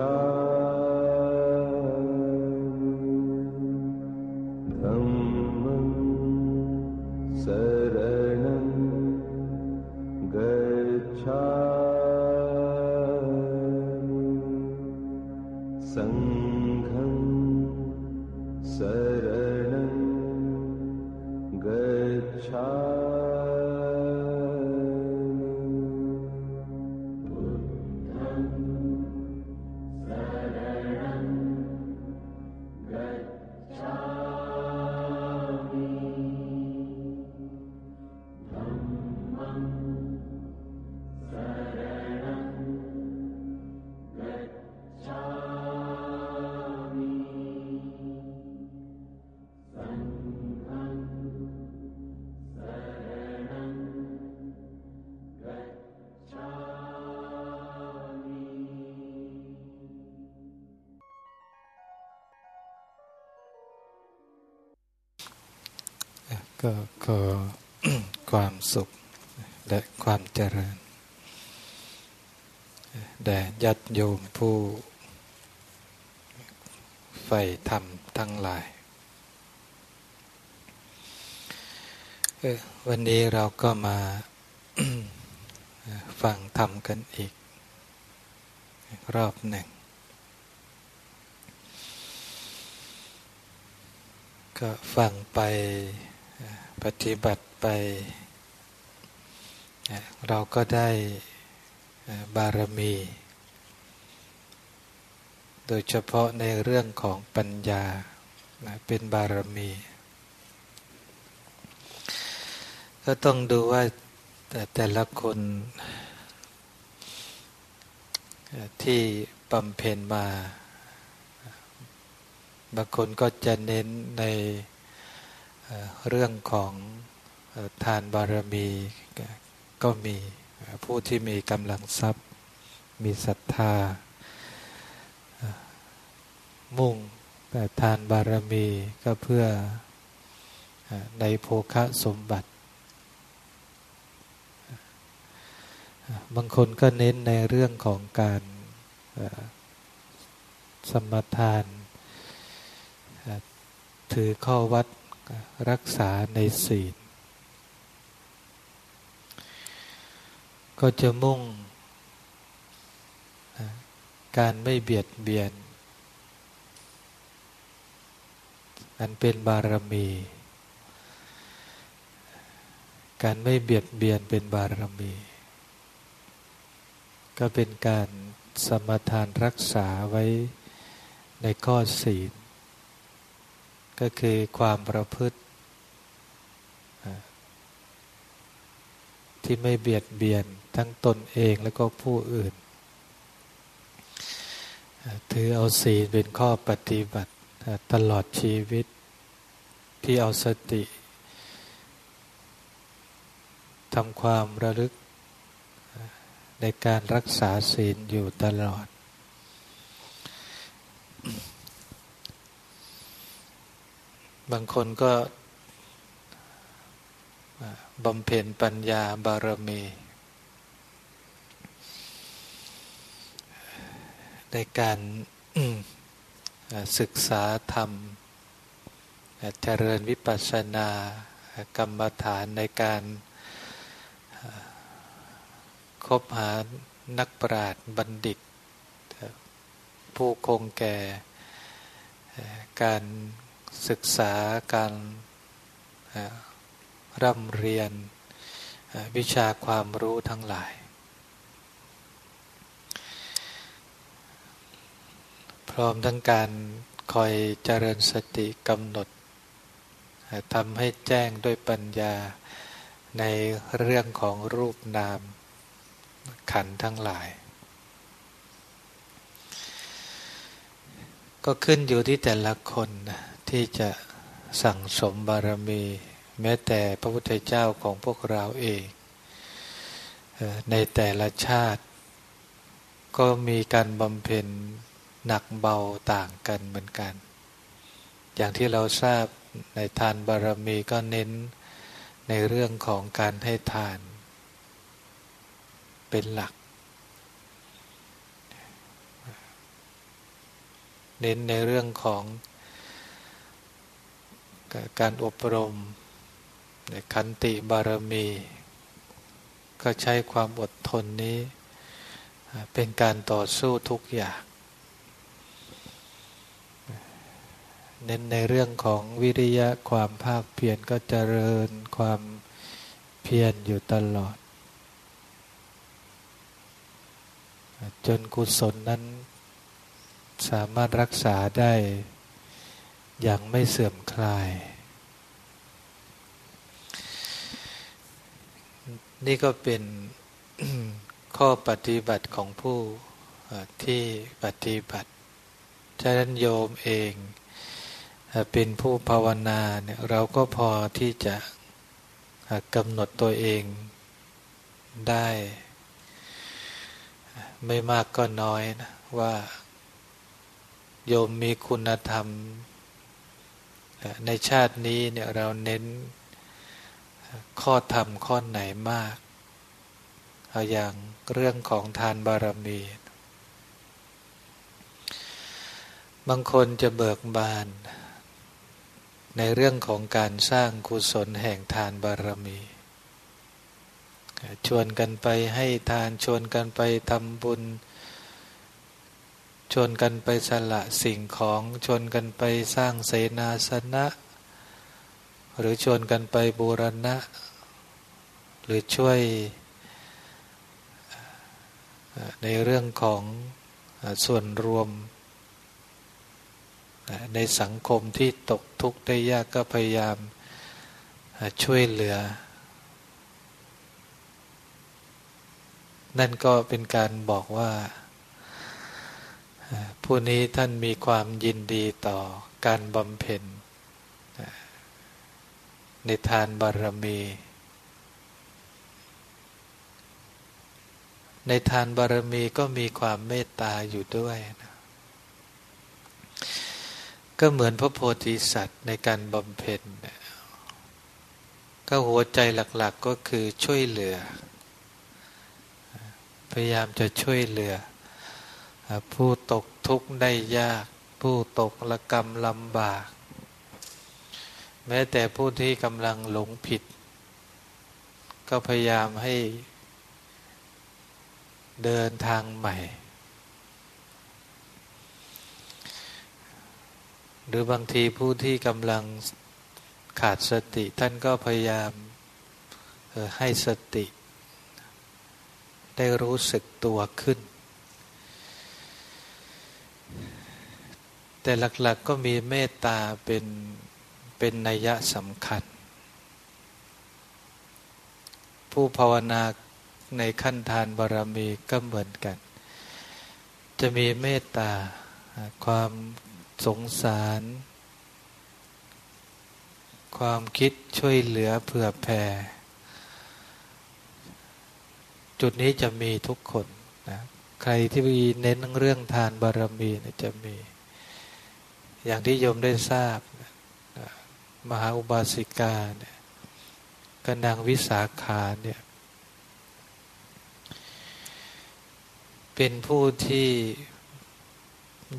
ก็ ขอความสุขและความเจริญ แด่ยัดโยมผู้ใฝ่ธรรมทั้งหลาย วันนี้เราก็มาฟังธรรมกันอีก รอบหนึ่ง ก็ฟังไป ปฏิบัติไป เราก็ได้บารมี โดยเฉพาะในเรื่องของปัญญาเป็นบารมี ก็ต้องดูว่าแต่แต่ละคนที่บำเพ็ญมา บางคนก็จะเน้นใน เรื่องของทานบารมีก็มีผู้ที่มีกำลังทรัพย์ มีศรัทธา มุ่งแต่ทานบารมีก็เพื่อในโภคะสมบัติ บางคนก็เน้นในเรื่องของการสมทาน ถือข้อวัด รักษาในศีล ก็จะมุ่ง การไม่เบียดเบียน อันเป็นบารมี การไม่เบียดเบียนเป็นบารมี ก็เป็นการสมทานรักษาไว้ในข้อศีล ก็คือความประพฤติ ที่ไม่เบียดเบียนทั้งตนเองแล้วก็ผู้อื่น ถือเอาศีลเป็นข้อปฏิบัติตลอดชีวิต ที่เอาสติทำความระลึกในการรักษาศีลอยู่ตลอด บางคนก็บำเพ็ญปัญญาบารมี ในการศึกษาธรรม เจริญวิปัสสนากรรมฐานในการคบหานักปราชญ์บัณฑิต ผู้คงแก่การ ศึกษาการร่ำเรียนวิชาความรู้ทั้งหลาย พร้อมทั้งการคอยเจริญสติกำหนดทำให้แจ้งด้วยปัญญาในเรื่องของรูปนามขันทั้งหลาย ก็ขึ้นอยู่ที่แต่ละคนนะ ที่จะสั่งสมบารมี แม้แต่พระพุทธเจ้าของพวกเราเอง ในแต่ละชาติ ก็มีการบำเพ็ญหนักเบาต่างกันเหมือนกัน อย่างที่เราทราบในทานบารมีก็เน้นในเรื่องของการให้ทาน เป็นหลัก เน้นในเรื่องของ การอบรมในขันติบารมี ก็ใช้ความอดทนนี้ เป็นการต่อสู้ทุกอย่าง เน้นในเรื่องของวิริยะความภาคเพียรก็เจริญความเพียรอยู่ตลอด จนกุศลนั้นสามารถรักษาได้ ย่างไม่เสื่อมคลาย นี่ก็เป็นข้อปฏิบัติของผู้ที่ปฏิบัติฉะนั้นโยมเองเป็นผู้ภาวนาเนี่ยเราก็พอที่จะกำหนดตัวเองได้ ไม่มากก็น้อยนะว่า โยมมีคุณธรรม ในชาตินี้เนี่ยเราเน้นข้อธรรมข้อไหนมาก เอาอย่างเรื่องของทานบารมี บางคนจะเบิกบาน ในเรื่องของการสร้างกุศลแห่งทานบารมี ชวนกันไปให้ทานชวนกันไปทำบุญ ชวนกันไปสละสิ่งของชวนกันไปสร้างเสนาสนะ หรือชวนกันไปบูรณะ หรือช่วยในเรื่องของส่วนรวม ในสังคมที่ตกทุกข์ได้ยากก็พยายามช่วยเหลือ นั่นก็เป็นการบอกว่า ผู้นี้ท่านมีความยินดีต่อการบำเพ็ญในทานบารมี ในทานบารมีก็มีความเมตตาอยู่ด้วยนะก็เหมือนพระโพธิสัตว์ในการบำเพ็ญก็หัวใจหลักๆก็คือช่วยเหลือ พยายามจะช่วยเหลือ ผู้ตกทุกข์ได้ยาก ผู้ตกละกรรมลำบาก แม้แต่ผู้ที่กำลังหลงผิด ก็พยายามให้เดินทางใหม่ หรือบางทีผู้ที่กำลังขาดสติท่านก็พยายามให้สติ ได้รู้สึกตัวขึ้น แต่หลักๆก็มีเมตตาเป็นเป็นนัยยะสำคัญ ผู้ภาวนาในขั้นทานบารมีก็เหมือนกัน จะมีเมตตาความสงสาร ความคิดช่วยเหลือเผื่อแผ่ จุดนี้จะมีทุกคนนะใครที่เน้นเรื่องทานบารมีจะมี อย่างที่โยมได้ทราบ มหาอุบาสิกาเนี่ยกนางวิสาขาเนี่ยเป็นผู้ที่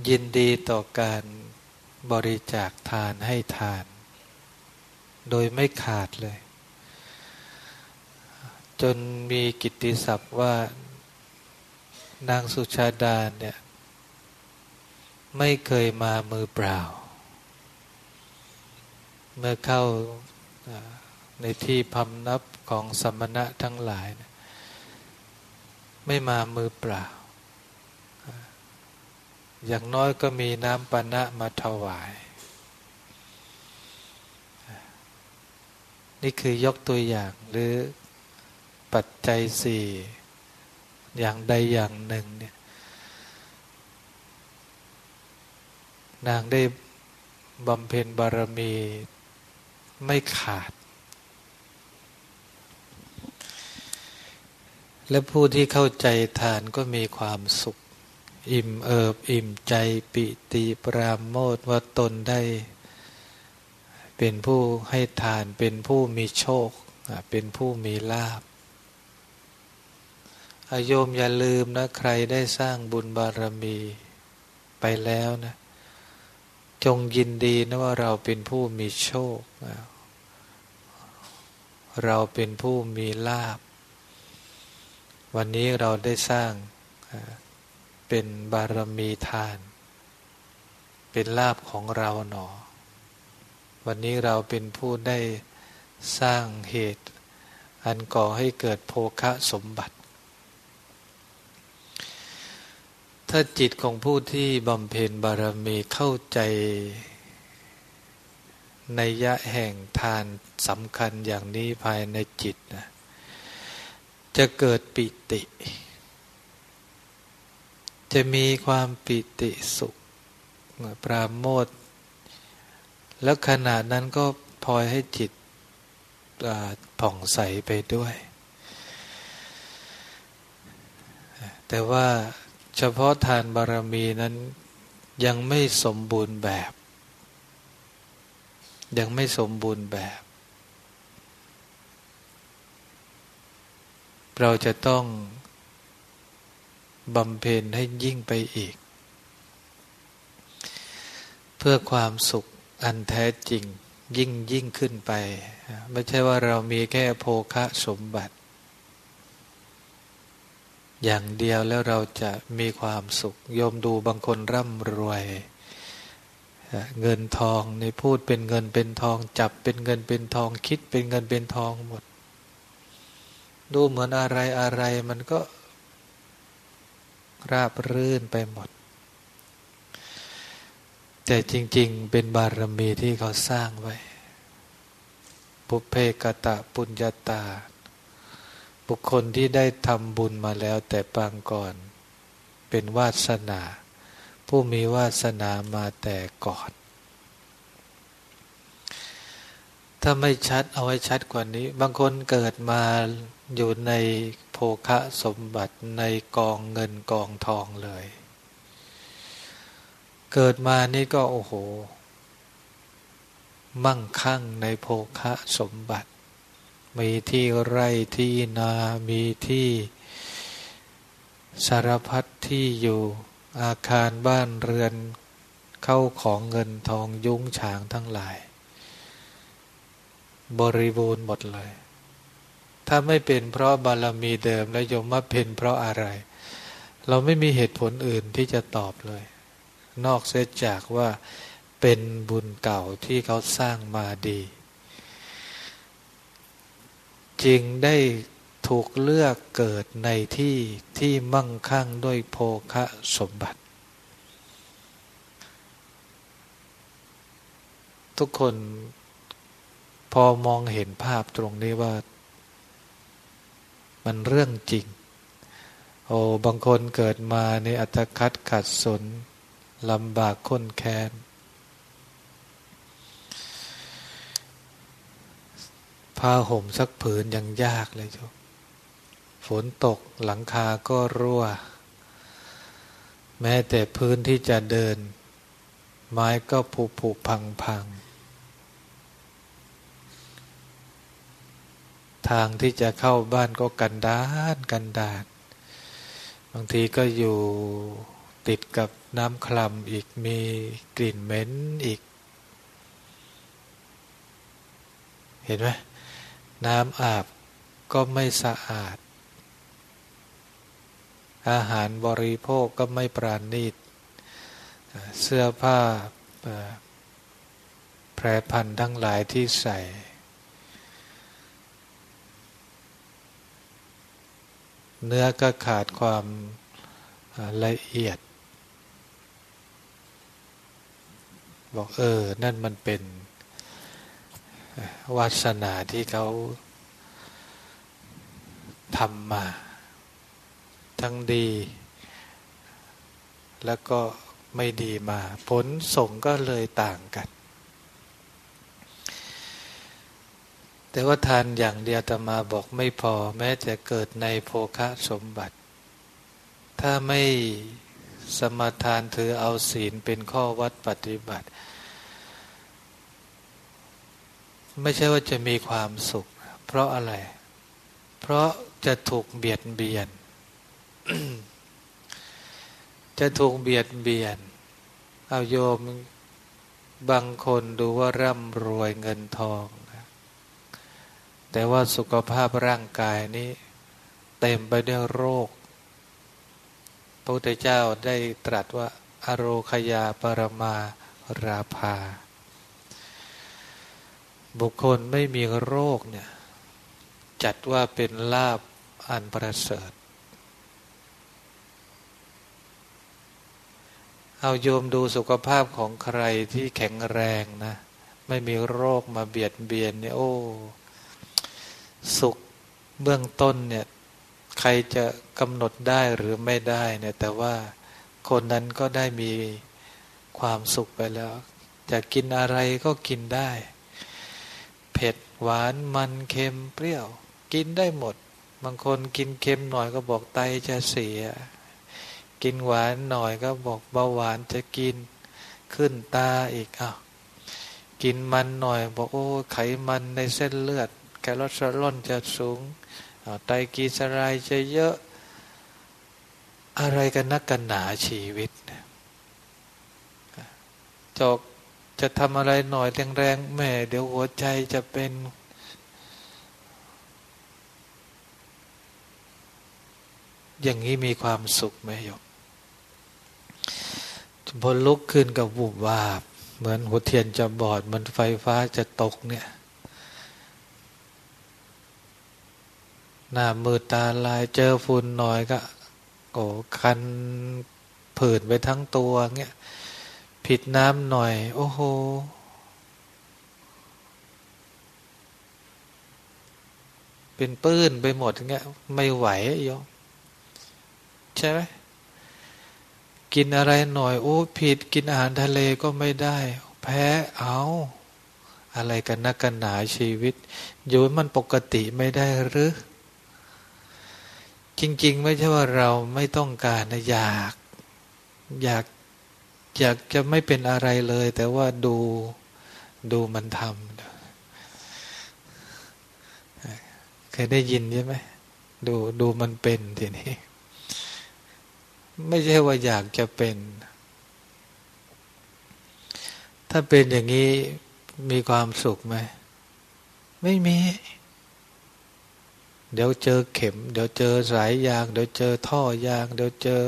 ยินดีต่อการบริจาคทานให้ทาน โดยไม่ขาดเลย จนมีกิตติศัพท์ว่านางสุชาดาเนี่ย ไม่เคยมามือเปล่า เมื่อเข้าในที่พำนับของสมณะทั้งหลาย ไม่มามือเปล่า อย่างน้อยก็มีน้ำปานะมาถวาย นี่คือยกตัวอย่างหรือปัจจัยสี่อย่างใดอย่างหนึ่งเนี่ย นางได้บำเพ็ญบารมีไม่ขาด และผู้ที่เข้าใจทานก็มีความสุข อิ่มเอิบอิ่มใจปิติปราโมทว่าตนได้ เป็นผู้ให้ทานเป็นผู้มีโชค เป็นผู้มีลาภอโยมอย่าลืมนะ ใครได้สร้างบุญบารมีไปแล้วนะ จงยินดีนะว่าเราเป็นผู้มีโชค เราเป็นผู้มีลาบ วันนี้เราได้สร้างเป็นบารมีทาน เป็นลาบของเราหนอ วันนี้เราเป็นผู้ได้สร้างเหตุ อันก่อให้เกิดโภคะสมบัติ ถ้าจิตของผู้ที่บำเพ็ญบารมีเข้าใจ ในยะแห่งทานสำคัญอย่างนี้ภายในจิตนะจะเกิดปิติ จะมีความปิติสุข ปราโมทแล้วขณะนั้นก็พลอยให้จิตผ่องใสไปด้วย แต่ว่า เฉพาะทานบารมีนั้นยังไม่สมบูรณ์แบบ ยังไม่สมบูรณ์แบบ เราจะต้องบำเพ็ญให้ยิ่งไปอีก เพื่อความสุขอันแท้จริงยิ่งยิ่งขึ้นไป ไม่ใช่ว่าเรามีแค่โภคะสมบัติ อย่างเดียวแล้วเราจะมีความสุขโยมดูบางคนร่ำรวย เงินทองในพูดเป็นเงินเป็นทอง จับเป็นเงินเป็นทอง คิดเป็นเงินเป็นทองหมด ดูเหมือนอะไรอะไรมันก็ราบรื่นไปหมด แต่จริง ๆ เป็นบารมีที่เขาสร้างไว้ ปุเพกตะปุญญาตา บุคคลที่ได้ทำบุญมาแล้วแต่ปางก่อน เป็นวาสนา ผู้มีวาสนามาแต่ก่อน ถ้าไม่ชัดเอาไว้ชัดกว่านี้ บางคนเกิดมาอยู่ในโภคะสมบัติในกองเงินกองทองเลย เกิดมานี่ก็โอ้โห มั่งคั่งในโภคะสมบัติ มีที่ไร่ที่นา มีที่สารพัดที่อยู่อาคารบ้านเรือนเข้าของเงินทองยุ้งฉางทั้งหลาย บริบูรณ์หมดเลย ถ้าไม่เป็นเพราะบารมีเดิมแล้วยมมาเป็นเพราะอะไร เราไม่มีเหตุผลอื่นที่จะตอบเลย นอกเสียจากว่าเป็นบุญเก่าที่เขาสร้างมาดี จึงได้ถูกเลือกเกิดในที่ที่มั่งคั่งด้วยโภคะสมบัติ ทุกคนพอมองเห็นภาพตรงนี้ว่า มันเรื่องจริง โอ้บางคนเกิดมาในอัตคัดขัดสนลำบากค้นแค้น ผ้าห่มสักผืนยังยากเลยจ้ะฝนตกหลังคาก็รั่ว แม้แต่พื้นที่จะเดิน ไม้ก็ผุผุพังพังทางที่จะเข้าบ้านก็กันดานกันดานบางทีก็อยู่ติดกับน้ำคลำอีกมีกลิ่นเหม็นอีก เห็นไหม น้ำอาบก็ไม่สะอาด อาหารบริโภคก็ไม่ปราณีต เสื้อผ้าแพรพันทั้งหลายที่ใส่ เนื้อก็ขาดความละเอียด บอกเออ นั่นมันเป็น วาสนาที่เขาทำมา ทั้งดี แล้วก็ไม่ดีมา ผลส่งก็เลยต่างกัน แต่ว่าทานอย่างเดียวตมาบอกไม่พอแม้จะเกิดในโภคะสมบัติ ถ้าไม่สมทานถือเอาศีลเป็นข้อวัดปฏิบัติ ไม่ใช่ว่าจะมีความสุข เพราะอะไร เพราะจะถูกเบียดเบียน จะถูกเบียดเบียน เอาโยมบางคนดูว่าร่ำรวยเงินทองแต่ว่าสุขภาพร่างกายนี้ เต็มไปด้วยโรค พระพุทธเจ้าได้ตรัสว่า อโรคยาปรมาราภา บุคคลไม่มีโรคเนี่ย จัดว่าเป็นลาบอันประเสริฐ เอาโยมดูสุขภาพของใครที่แข็งแรงนะ ไม่มีโรคมาเบียดเบียนเนี่ยโอ้ สุขเบื้องต้นเนี่ย ใครจะกำหนดได้หรือไม่ได้เนี่ย แต่ว่าคนนั้นก็ได้มีความสุขไปแล้ว จะกินอะไรก็กินได้ ผ็ด หวานมันเค็มเปรี้ยว กินได้หมด บางคนกินเค็มหน่อยก็บอกไตจะเสีย กินหวานหน่อยก็บอกเบาหวานจะกินขึ้นตาอีกอ้าวกินมันหน่อยบอกโอ้ไขมันในเส้นเลือดแคลอสเตอรอลจะสูงไตกีสรายจะเยอะอะไรกันนักกันหนาชีวิตจก จะทำอะไรหน่อยแรงๆแม่เดี๋ยวหัวใจจะเป็นอย่างนี้มีความสุขไหมโยมพอลุกขึ้นกับบุบวาบ เหมือนหัวเทียนจะบอด มันไฟฟ้าจะตกเนี่ย หน้ามือตาลายเจอฝุ่นหน่อยก็ โอ้คันผื่นไปทั้งตัวเงี้ย ผิดน้ำหน่อย โอ้โห เป็นปื้นไปหมดเงี้ย ไม่ไหวโยมใช่ไหมกินอะไรหน่อย โอ้ผิด กินอาหารทะเลก็ไม่ได้ แพ้เอา อะไรกันนักกันหนาชีวิตอยู่มันปกติไม่ได้หรือ จริง ๆ ไม่ใช่ว่าเราไม่ต้องการนะอยาก อยาก อยากจะไม่เป็นอะไรเลย แต่ว่าดูดูมันทำเคยได้ยินใช่ไหมดูดูมันเป็นทีนี้ ไม่ใช่ว่าอยากจะเป็น ถ้าเป็นอย่างนี้มีความสุขไหม ไม่มี เดี๋ยวเจอเข็ม เดี๋ยวเจอสายยาง เดี๋ยวเจอท่อยาง เดี๋ยวเจอ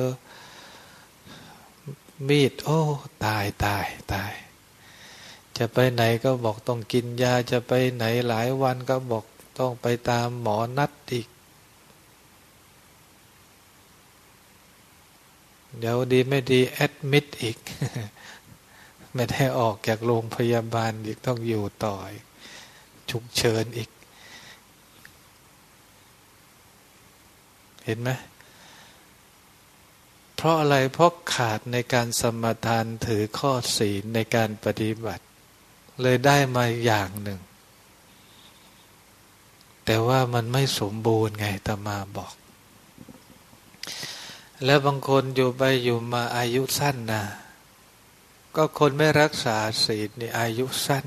มีด โอ้ ตายตายตาย จะไปไหนก็บอกต้องกินยาจะไปไหนหลายวันก็บอกต้องไปตามหมอนัดอีก เดี๋ยวดีไม่ดี แอดมิดอีก ไม่ได้ออกจากโรงพยาบาลอีกต้องอยู่ต่อฉุกเฉินอีก เห็นไหม เพราะอะไรเพราะขาดในการสมทานถือข้อศีลในการปฏิบัติ เลยได้มาอย่างหนึ่ง แต่ว่ามันไม่สมบูรณ์ไงตมาบอก แล้วบางคนอยู่ไปอยู่มาอายุสั้นนะก็คนไม่รักษาศีลนี่อายุสั้น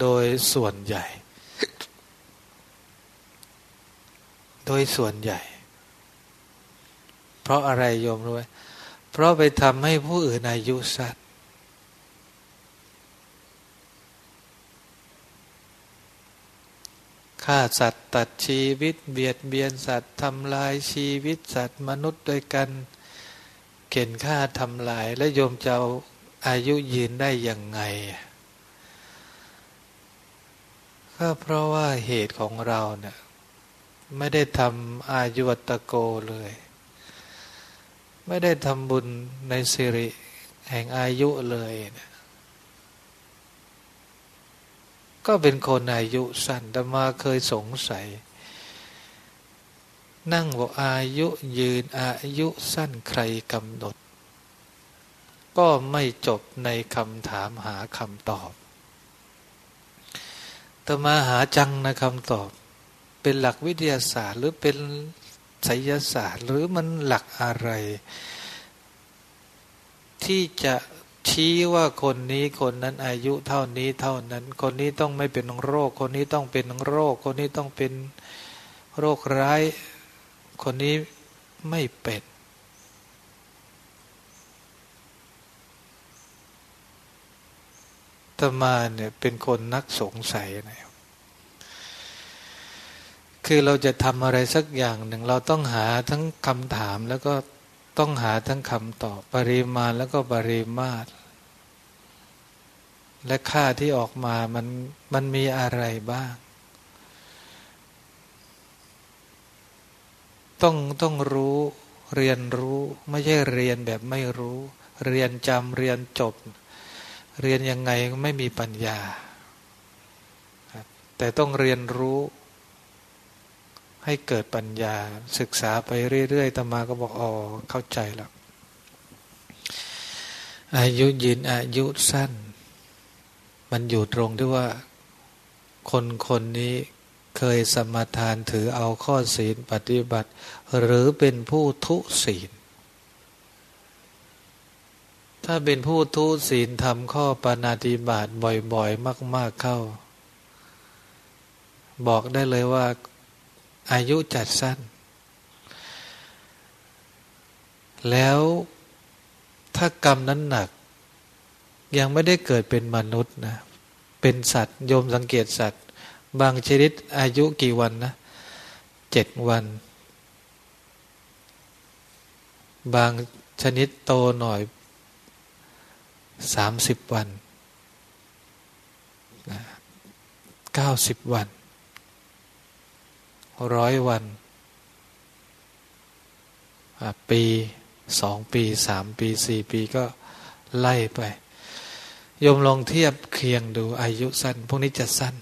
โดยส่วนใหญ่ โดยส่วนใหญ่ เพราะอะไรโยมรู้ไหมเพราะไปทำให้ผู้อื่นอายุสั้นฆ่าสัตว์ตัดชีวิตเบียดเบียนสัตว์ทำลายชีวิตสัตว์มนุษย์ด้วยกัน เข็นฆ่าทำลาย และโยมจะเอาอายุยืนได้ยังไงก็เพราะว่าเหตุของเราเนี่ยไม่ได้ทำอายุวัตโกเลย ไม่ได้ทำบุญในสิริแห่งอายุเลย ก็เป็นคนอายุสั้นแต่มาเคยสงสัย นั่งบอกอายุยืนอายุสั้นใครกำหนด ก็ไม่จบในคำถามหาคำตอบแต่มาหาจังนะคำตอบ เป็นหลักวิทยาศาสตร์หรือเป็น ไสยศาสตร์ หรือมันหลักอะไร ที่จะชี้ว่าคนนี้คนนั้นอายุเท่านี้เท่านั้น คนนี้ต้องไม่เป็นโรค คนนี้ต้องเป็นโรค คนนี้ต้องเป็นโรคร้าย คนนี้ไม่เป็นตมาเนี่ยเป็นคนนักสงสัยนะ คือเราจะทำอะไรสักอย่างหนึ่ง เราต้องหาทั้งคำถามแล้วก็ต้องหาทั้งคำตอบปริมาณแล้วก็ปริมาตร และค่าที่ออกมามันมันมีอะไรบ้าง ต้องต้องรู้เรียนรู้ไม่ใช่เรียนแบบไม่รู้ เรียนจำเรียนจบ เรียนยังไงไม่มีปัญญา แต่ต้องเรียนรู้ ให้เกิดปัญญาศึกษาไปเรื่อยๆตมาก็บอกอ๋อเข้าใจแล้วอายุยืนอายุสั้น มันอยู่ตรงที่ว่าคนคนนี้เคยสมทานถือเอาข้อศีลปฏิบัติ หรือเป็นผู้ทุศีล ถ้าเป็นผู้ทุศีลทำข้อปาฏิบัติบ่อยๆ มาก ๆเข้า บอกได้เลยว่า อายุจัดสั้น แล้วถ้ากรรมนั้นหนัก ยังไม่ได้เกิดเป็นมนุษย์นะเป็นสัตว์โยมสังเกตสัตว์ บางชนิดอายุกี่วันนะเจ็ดวัน บางชนิดโตหน่อยสามสิบวันเก้าสิบวัน ร้อยวัน ปีสองปีสามปีสี่ปีก็ไล่ไปโยมลองเทียบเคียงดูอายุสั้น พวกนี้จะสั้น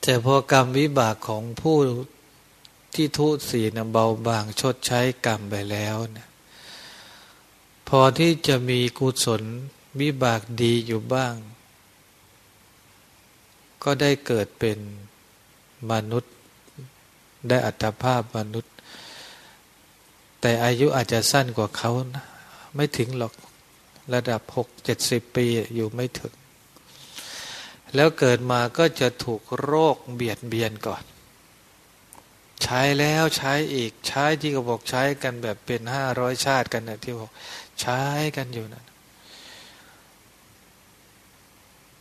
แต่พอกรรมวิบากของผู้ที่ทุศีนเบาบางชดใช้กรรมไปแล้วนะพอที่จะมีกุศลวิบากดีอยู่บ้าง ก็ได้เกิดเป็นมนุษย์ ได้อัตภาพมนุษย์ แต่อายุอาจจะสั้นกว่าเขานะไม่ถึงหรอกระดับหกเจ็ดสิบปีอยู่ไม่ถึง แล้วเกิดมาก็จะถูกโรคเบียดเบียนก่อน ใช้แล้วใช้อีกใช้ที่เขาบอกใช้กันแบบเป็นห้าร้อยชาติกันนะที่บอกใช้กันอยู่นะ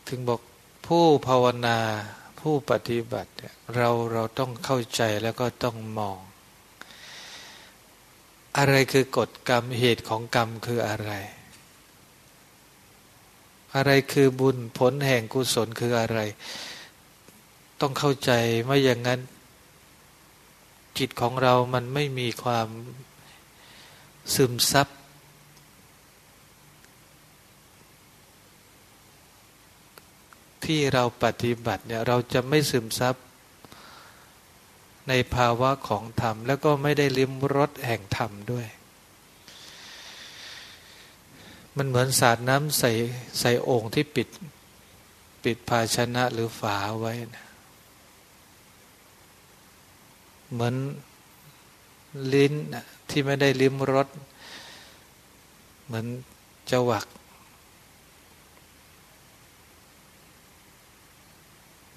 ถึงบอก ผู้ภาวนาผู้ปฏิบัติเราเราต้องเข้าใจแล้วก็ต้องมอง อะไรคือกฎกรรมเหตุของกรรมคืออะไร อะไรคือบุญผลแห่งกุศลคืออะไร ต้องเข้าใจไม่อย่างนั้น จิตของเรามันไม่มีความซึมซับ ที่เราปฏิบัติเนี่ยเราจะไม่ซึมซับในภาวะของธรรม แล้วก็ไม่ได้ลิ้มรสแห่งธรรมด้วย มันเหมือนสาดน้ำใส่ใส่โอ่งที่ปิดปิดภาชนะหรือฝาไว้นะเหมือนลิ้นที่ไม่ได้ลิ้มรสเหมือนจวัก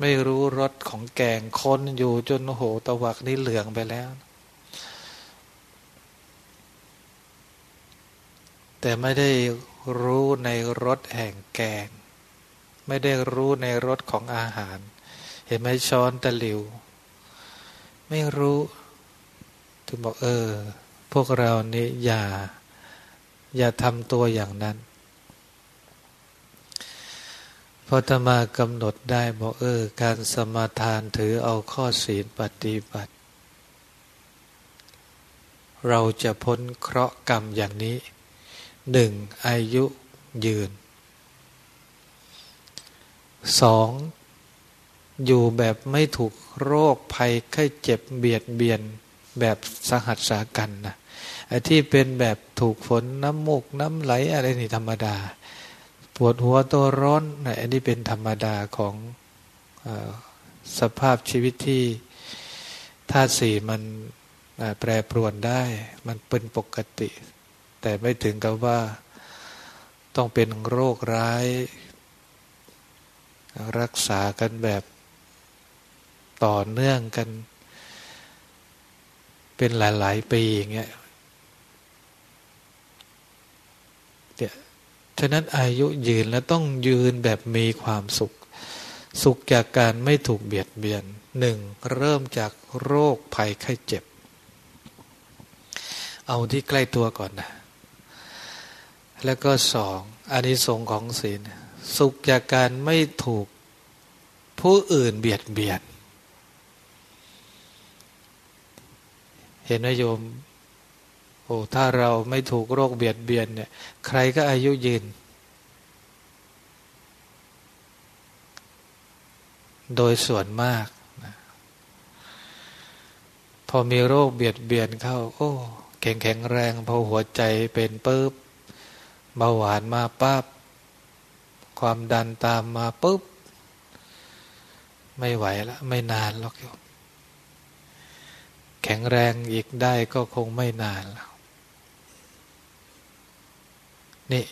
ไม่รู้รสของแกงคนอยู่จนโหตะวักนี่เหลืองไปแล้ว แต่ไม่ได้รู้ในรสแห่งแกง ไม่ได้รู้ในรสของอาหาร เห็นไหมช้อนตะหลิว ไม่รู้ถึงบอกเออ พวกเรานี่อย่า อย่าทำตัวอย่างนั้น พอตมากำหนดได้บอกเออ การสมาทานถือเอาข้อศีลปฏิบัติ เราจะพ้นเคราะห์กรรมอย่างนี้หนึ่งอายุยืนสองอยู่แบบไม่ถูกโรคภัยไข้เจ็บเบียดเบียนแบบสหัสสากันนะไอ้ที่เป็นแบบถูกฝนน้ำมูกน้ำไหลอะไรนี่ธรรมดา ปวดหัวตัวร้อนนะอันนี้เป็นธรรมดาของอสภาพชีวิตที่ธาตุสี่มันแปรปรวนได้ มันเป็นปกติ แต่ไม่ถึงกับว่าต้องเป็นโรคร้าย รักษากันแบบต่อเนื่องกัน เป็นหลาย ๆ ปีอย่างเงี้ยเนี่ย ฉะนั้นอายุยืนแล้วต้องยืนแบบมีความสุข สุขจากการไม่ถูกเบียดเบียนหนึ่งเริ่มจากโรคภัยไข้เจ็บ เอาที่ใกล้ตัวก่อนนะ แล้วก็สองอานิสงส์ของศีล สุขจากการไม่ถูกผู้อื่นเบียดเบียน เห็นไหมโยม โอ้ถ้าเราไม่ถูกโรคเบียดเบียนเนี่ย ใครก็อายุยืน โดยส่วนมากนะพอมีโรคเบียดเบียนเข้า โอ้แข็งแข็งแรง พอหัวใจเป็นปุ๊บเบาหวานมาปั๊บความดันตามมาปุ๊บ ไม่ไหวแล้วไม่นานหรอกโยมแข็งแรงอีกได้ก็คงไม่นานแล้ว นี่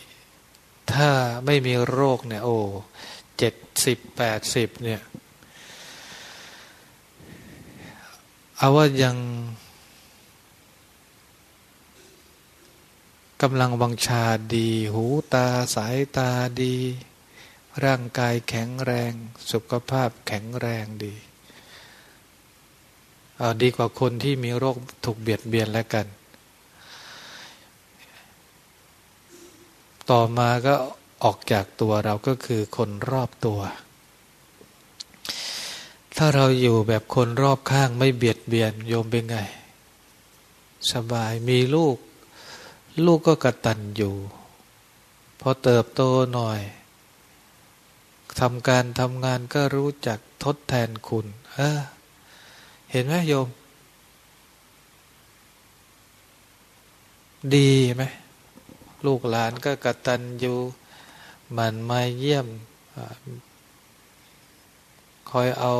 ถ้าไม่มีโรคเนี่ย โอ้เจ็ดสิบแปดสิบเนี่ย เอาว่ายังกำลังวังชาดี หูตาสายตาดี ร่างกายแข็งแรง สุขภาพแข็งแรงดีเอดีกว่าคนที่มีโรคถูกเบียดเบียนแล้วกัน ต่อมาก็ออกจากตัวเราก็คือคนรอบตัว ถ้าเราอยู่แบบคนรอบข้างไม่เบียดเบียนโยมเป็นไง สบายมีลูก ลูกก็กระตันอยู่พอเติบโตหน่อยทำการทำงานก็รู้จักทดแทนคุณเออเห็นไหมโยม ดีไหม ลูกหลานก็กตัญญูมันมาเยี่ยมคอยเอา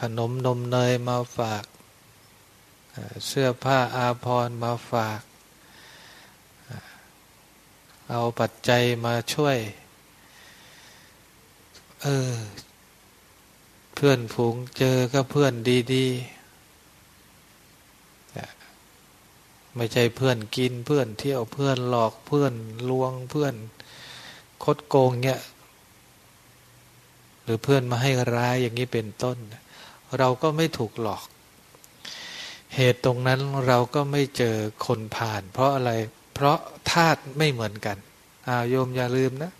ขนมนมเนยมาฝาก เสื้อผ้าอาภรณ์มาฝาก เอาปัจจัยมาช่วย เออ เพื่อนฝูงเจอก็เพื่อนดี ๆ ไม่ใช่เพื่อนกินเพื่อนเที่ยวเพื่อนหลอกเพื่อนลวงเพื่อนคดโกงเนี่ยหรือเพื่อนมาให้ร้ายอย่างนี้เป็นต้น เราก็ไม่ถูกหลอก เหตุตรงนั้นเราก็ไม่เจอคนผ่าน เพราะอะไร เพราะธาตุไม่เหมือนกันอาโยมอย่าลืมนะ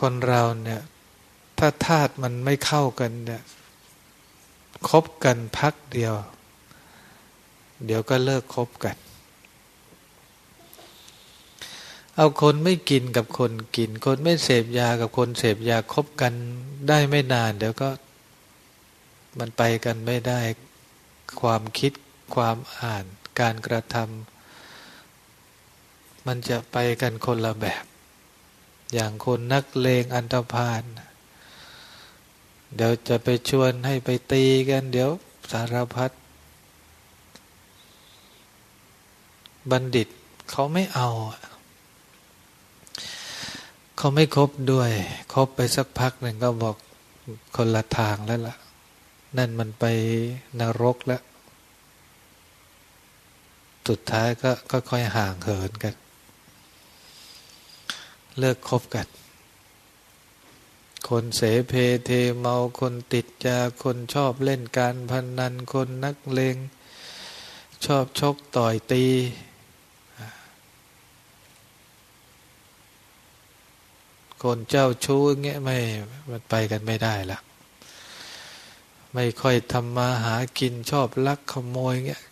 คนเราเนี่ย ถ้าธาตุมันไม่เข้ากันเนี่ยคบกันพักเดียว เดี๋ยวก็เลิกคบกัน เอาคนไม่กินกับคนกิน คนไม่เสพยากับคนเสพยาคบกันได้ไม่นาน เดี๋ยวก็มันไปกันไม่ได้ความคิดความอ่านการกระทำมันจะไปกันคนละแบบ อย่างคนนักเลงอันตรพานเดี๋ยวจะไปชวนให้ไปตีกัน เดี๋ยวสารพัด บัณฑิตเขาไม่เอา เขาไม่คบด้วยคบไปสักพักหนึ่งก็บอกคนละทางแล้วล่ะ นั่นมันไปนรกแล้ว สุดท้ายก็ค่อยห่างเหินกัน เลิกคบกัน คนเสเพเทเมาคนติดยาคนชอบเล่นการพนนันคนนักเลงชอบชกต่อยตี คนเจ้าชู้เงี้ยไม่มันไปกันไม่ได้ละไม่ค่อยทำมาหากินชอบลักขโมยเงี้ย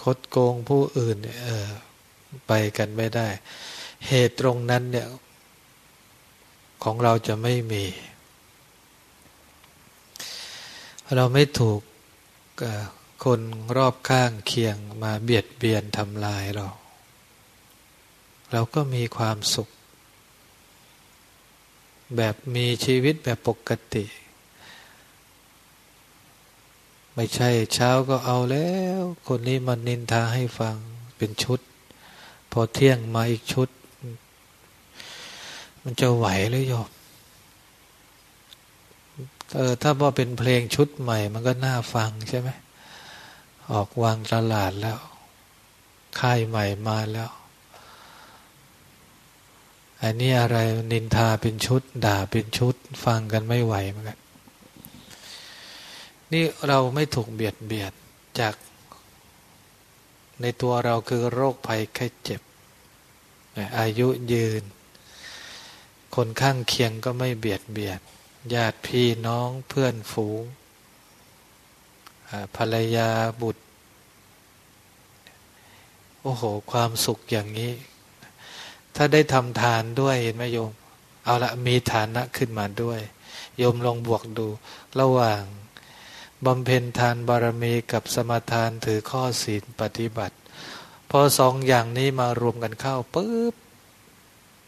คดโกงผู้อื่นเนี่ยเออไปกันไม่ได้ เหตุตรงนั้นเนี่ย ของเราจะไม่มี เราไม่ถูกคนรอบข้างเคียงมาเบียดเบียนทำลายเรา เราก็มีความสุข แบบมีชีวิตแบบปกติ ไม่ใช่เช้าก็เอาแล้ว คนนี้มันนินทาให้ฟังเป็นชุด พอเที่ยงมาอีกชุด มันจะไหวหรือโยมเออถ้าว่าเป็นเพลงชุดใหม่ มันก็น่าฟังใช่ไหมออกวางตลาดแล้ว ค่ายใหม่มาแล้ว อันนี้อะไรนินทาเป็นชุด ด่าเป็นชุด ฟังกันไม่ไหวเหมือนกันนี่เราไม่ถูกเบียดเบียดจากในตัวเราคือโรคภัยแค่เจ็บ อายุยืน คนข้างเคียงก็ไม่เบียดเบียด ญาติพี่น้องเพื่อนฝูงภรรยาบุตร โอ้โห ความสุขอย่างนี้ ถ้าได้ทำทานด้วยเห็นไหมโยม เอาละมีฐานะขึ้นมาด้วย โยมลองบวกดู ระหว่างบำเพ็ญทานบารมีกับสมทานถือข้อศีลปฏิบัติ พอสองอย่างนี้มารวมกันเข้าปุ๊บ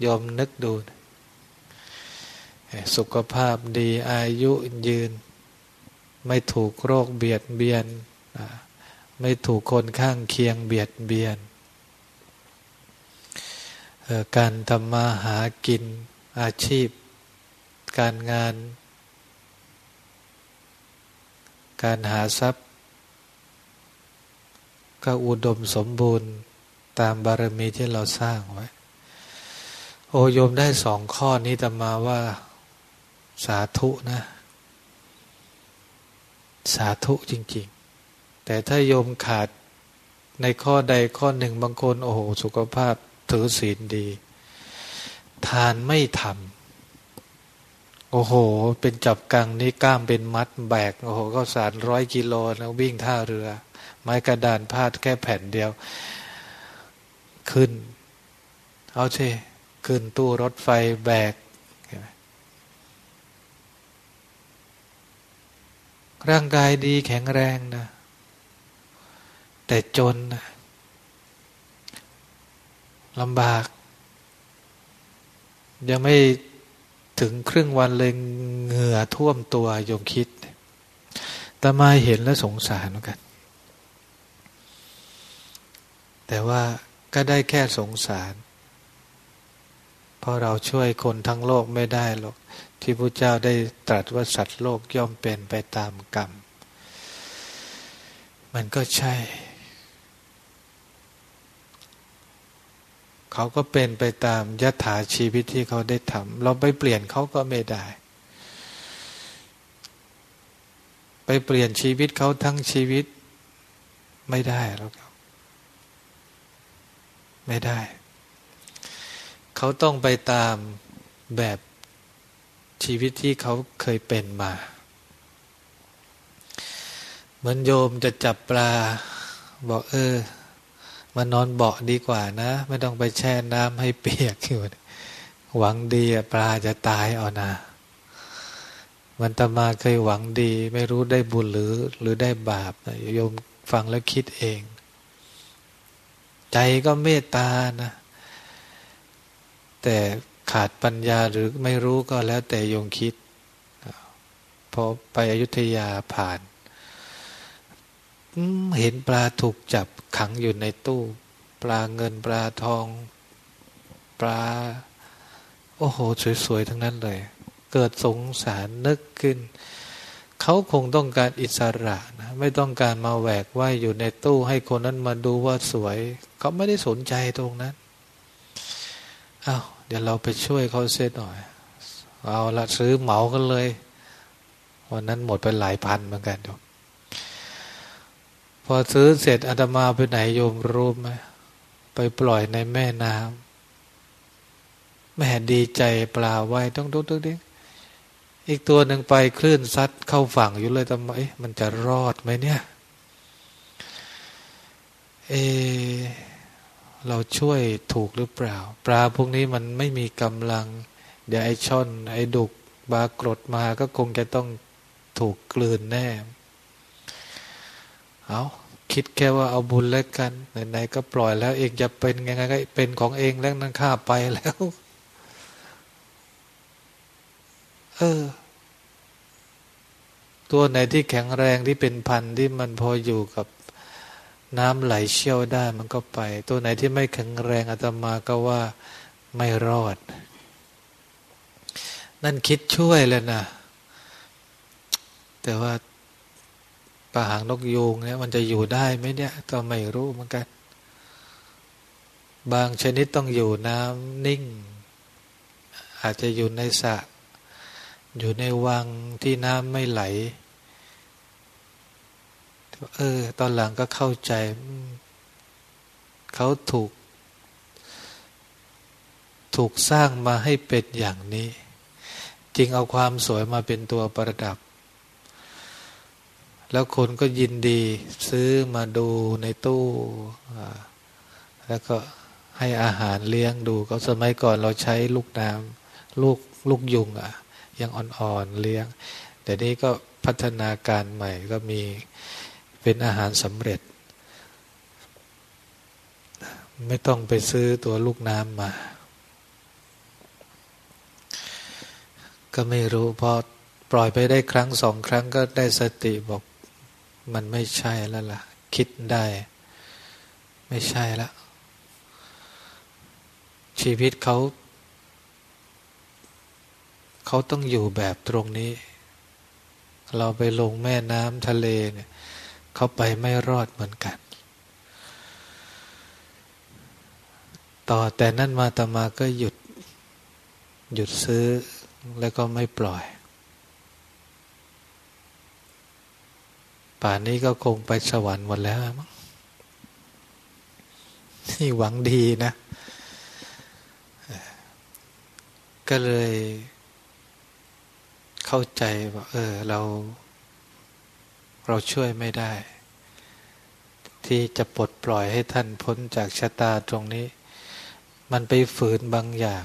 โยมนึกดู สุขภาพดีอายุยืน ไม่ถูกโรคเบียดเบียน ไม่ถูกคนข้างเคียงเบียดเบียน การทำมาหากินอาชีพ การงาน การหาทรัพย์ ก็อุดมสมบูรณ์ตามบารมีที่เราสร้างไว้ โอโยมได้สองข้อนี้ตมาว่าสาธุนะ สาธุจริง ๆ แต่ถ้าโยมขาดในข้อใดข้อหนึ่งบางคน โอ้โห สุขภาพ ถือศีลดี ทานไม่ทำโอ้โห เป็นจับกังนี่กล้ามเป็นมัดแบก โอ้โหก็สารร้อยกิโลแล้ววิ่งท่าเรือ ไม้กระดานพาดแค่แผ่นเดียว ขึ้น เอาเช่ขึ้นตู้รถไฟแบกร่างกายดีแข็งแรงนะ แต่จนนะ ลำบาก ยังไม่ถึงครึ่งวันเลยเหงื่อท่วมตัวยมคิดแต่มาเห็นแล้วสงสารเหมือนกัน แต่ว่าก็ได้แค่สงสาร เพราะเราช่วยคนทั้งโลกไม่ได้หรอก ที่พระเจ้าได้ตรัสว่าสัตว์โลกย่อมเป็นไปตามกรรม มันก็ใช่ เขาก็เป็นไปตามยถาชีวิตที่เขาได้ทำเราไปเปลี่ยนเขาก็ไม่ได้ ไปเปลี่ยนชีวิตเขาทั้งชีวิตไม่ได้หรอกไม่ได้ เขาต้องไปตามแบบชีวิตที่เขาเคยเป็นมา เหมือนโยมจะจับปลา บอกเออ มานอนเบาะดีกว่านะ ไม่ต้องไปแช่น้ำให้เปียกอยู่หวังดีปลาจะตายเอานะมันตมาเคยหวังดี ไม่รู้ได้บุญหรือ หรือได้บาปนะโยมฟังแล้วคิดเอง ใจก็เมตตานะ แต่ขาดปัญญาหรือไม่รู้ก็แล้วแต่โยงคิดพอไปอยุธยาผ่าน เห็นปลาถูกจับขังอยู่ในตู้ ปลาเงินปลาทอง ปลา โอ้โห สวย ๆ ทั้งนั้นเลย เกิดสงสารนึกขึ้น เขาคงต้องการอิสระนะไม่ต้องการมาแหวกว่ายอยู่ในตู้ให้คนนั้นมาดูว่าสวย เขาไม่ได้สนใจตรงนั้นอา้าวเดี๋ยวเราไปช่วยเขาเสียหน่อย เอาละซื้อเหมากันเลย วันนั้นหมดไปหลายพันเหมือนกันโยม พอซื้อเสร็จอาตมาไปไหนโยมรู้ไหมไปปล่อยในแม่น้ำแม่ดีใจปลาไว้ต้องดูดูดิอีกตัวหนึ่งไปคลื่นซัดเข้าฝั่งอยู่เลยทำไมมันจะรอดไหมเนี่ย เอ เราช่วยถูกหรือเปล่า ปลาพวกนี้มันไม่มีกำลัง เดี๋ยวไอช่อน ไอดุกบากรดมาก็คงจะต้องถูกกลืนแน่ เอาคิดแค่ว่าเอาบุญแล้วกันไหนๆก็ปล่อยแล้วเองจะเป็นไงก็เป็นของเองแล้วนั่นข้าไปแล้ว เออ ตัวไหนที่แข็งแรงที่เป็นพันที่มันพออยู่กับน้ำไหลเชี่ยวได้มันก็ไป ตัวไหนที่ไม่แข็งแรงอาตมาก็ว่าไม่รอด นั่นคิดช่วยเลยนะ แต่ว่า ปลาหางนกยูงเนี่ยมันจะอยู่ได้ไหมเนี่ย ก็ไม่รู้เหมือนกัน บางชนิดต้องอยู่น้ำนิ่ง อาจจะอยู่ในสระอยู่ในวังที่น้ำไม่ไหล เออ ตอนหลังก็เข้าใจ เขาถูก ถูกสร้างมาให้เป็นอย่างนี้จริงเอาความสวยมาเป็นตัวประดับ แล้วคนก็ยินดีซื้อมาดูในตู้ แล้วก็ให้อาหารเลี้ยงดูก็สมัยก่อนเราใช้ลูกน้ำลูกลูกยุงอะ ยังอ่อนๆเลี้ยง แต่นี้ก็พัฒนาการใหม่ก็มีเป็นอาหารสำเร็จ ไม่ต้องไปซื้อตัวลูกน้ำมา ก็ไม่รู้พอปล่อยไปได้ครั้งสองครั้งก็ได้สติบอก มันไม่ใช่แล้วล่ะ คิดได้ ไม่ใช่แล้ว ชีวิตเขา เขาต้องอยู่แบบตรงนี้ เราไปลงแม่น้ำทะเลเนี่ยเขาไปไม่รอดเหมือนกัน ต่อแต่นั่นมาตมาก็หยุด หยุดซื้อแล้วก็ไม่ปล่อย ป่านนี้ก็คงไปสวรรค์หมดแล้วมั้งนี่หวังดีนะ ก็เลย เข้าใจว่า เออ เรา เราช่วยไม่ได้ ที่จะปลดปล่อยให้ท่านพ้นจากชะตาตรงนี้ มันไปฝืนบางอย่าง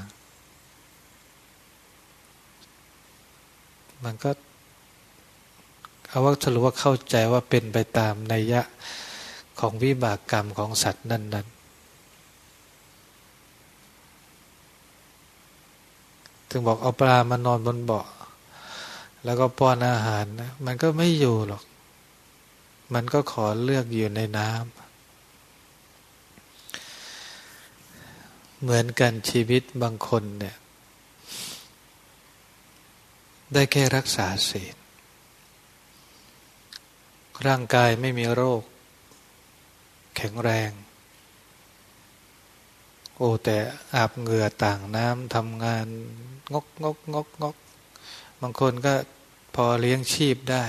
มันก็ เอาว่าสรุปว่าเข้าใจว่าเป็นไปตามนัยยะของวิบากกรรมของสัตว์นั้น ๆ ถึงบอกเอาปลามานอนบนเบาะแล้วก็ป้อนอาหารนะมันก็ไม่อยู่หรอก มันก็ขอเลือกอยู่ในน้ำเหมือนกันชีวิตบางคนเนี่ย ได้แค่รักษาศีล ร่างกายไม่มีโรค แข็งแรง โอ้แต่อาบเหงื่อต่างน้ำทำงานงกงกงกงกบางคนก็พอเลี้ยงชีพได้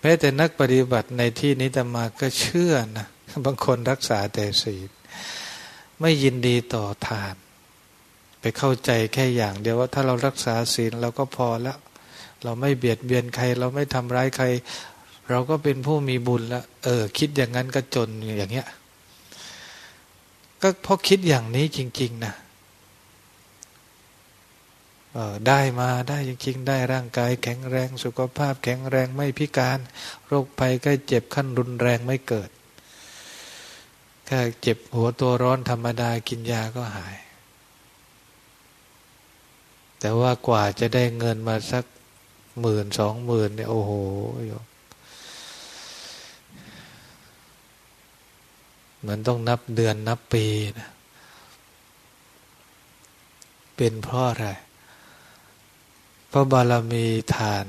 แม้แต่นักปฏิบัติในที่นี้ตมาก็เชื่อนะบางคนรักษาแต่ศีลไม่ยินดีต่อทาน ไปเข้าใจแค่อย่างเดียวว่าถ้าเรารักษาศีลเราก็พอแล้ว เราไม่เบียดเบียนใคร เราไม่ทำร้ายใคร เราก็เป็นผู้มีบุญแล้วเออ คิดอย่างนั้นก็จนอย่างเงี้ย ก็เพราะคิดอย่างนี้จริง ๆ นะได้มาได้จริงๆ ได้ร่างกายแข็งแรงสุขภาพแข็งแรงไม่พิการ โรคภัยใกล้เจ็บขั้นรุนแรงไม่เกิดแค่เจ็บหัวตัวร้อนธรรมดากินยาก็หาย แต่ว่ากว่าจะได้เงินมาสักหมื่นสองหมื่นเนี่ยโอ้โหเหมื อนต้องนับเดือนนับปีนะเป็นเพราะอะไร เพราะบารมีทาน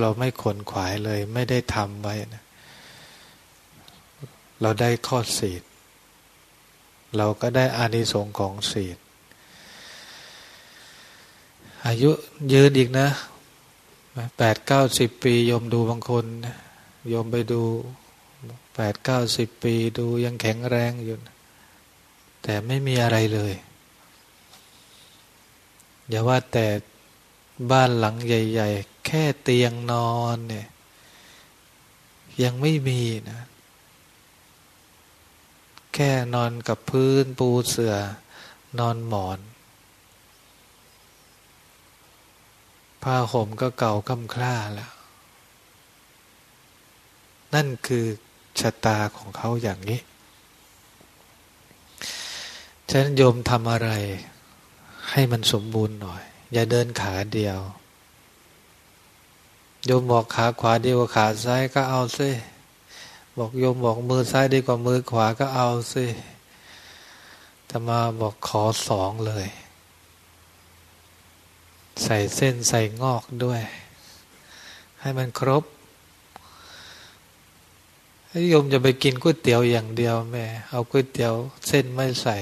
เราไม่ขนขวายเลย ไม่ได้ทำไว้นะเราได้ข้อศีลเราก็ได้อานิสงส์ของศีลอายุยืนอีกนะแปดเก้าสิบปียมดูบางคนยมไปดู แปดเก้าสิบปีดูยังแข็งแรงอยู่ แต่ไม่มีอะไรเลย อย่าว่าแต่บ้านหลังใหญ่ ๆ แค่เตียงนอนเนี่ยยังไม่มีนะ แค่นอนกับพื้นปูเสือนอนหมอน ผ้าห่มก็เก่าค่ำคล้าแล้ว นั่นคือ ชะตาของเขาอย่างนี้ฉะนั้นโยมทำอะไร ให้มันสมบูรณ์หน่อย อย่าเดินขาเดียว โยมบอกขาขวาดีกว่าขาซ้ายก็เอาซิบอกโยมบอกมือซ้ายดีกว่ามือขวาก็เอาซิธรรมาบอกขอสองเลย ใส่เส้นใส่งอกด้วย ให้มันครบ โยมจะไปกินก๋วยเตี๋ยวอย่างเดียวแม่ เอาก๋วยเตี๋ยวเส้นไม่ใส่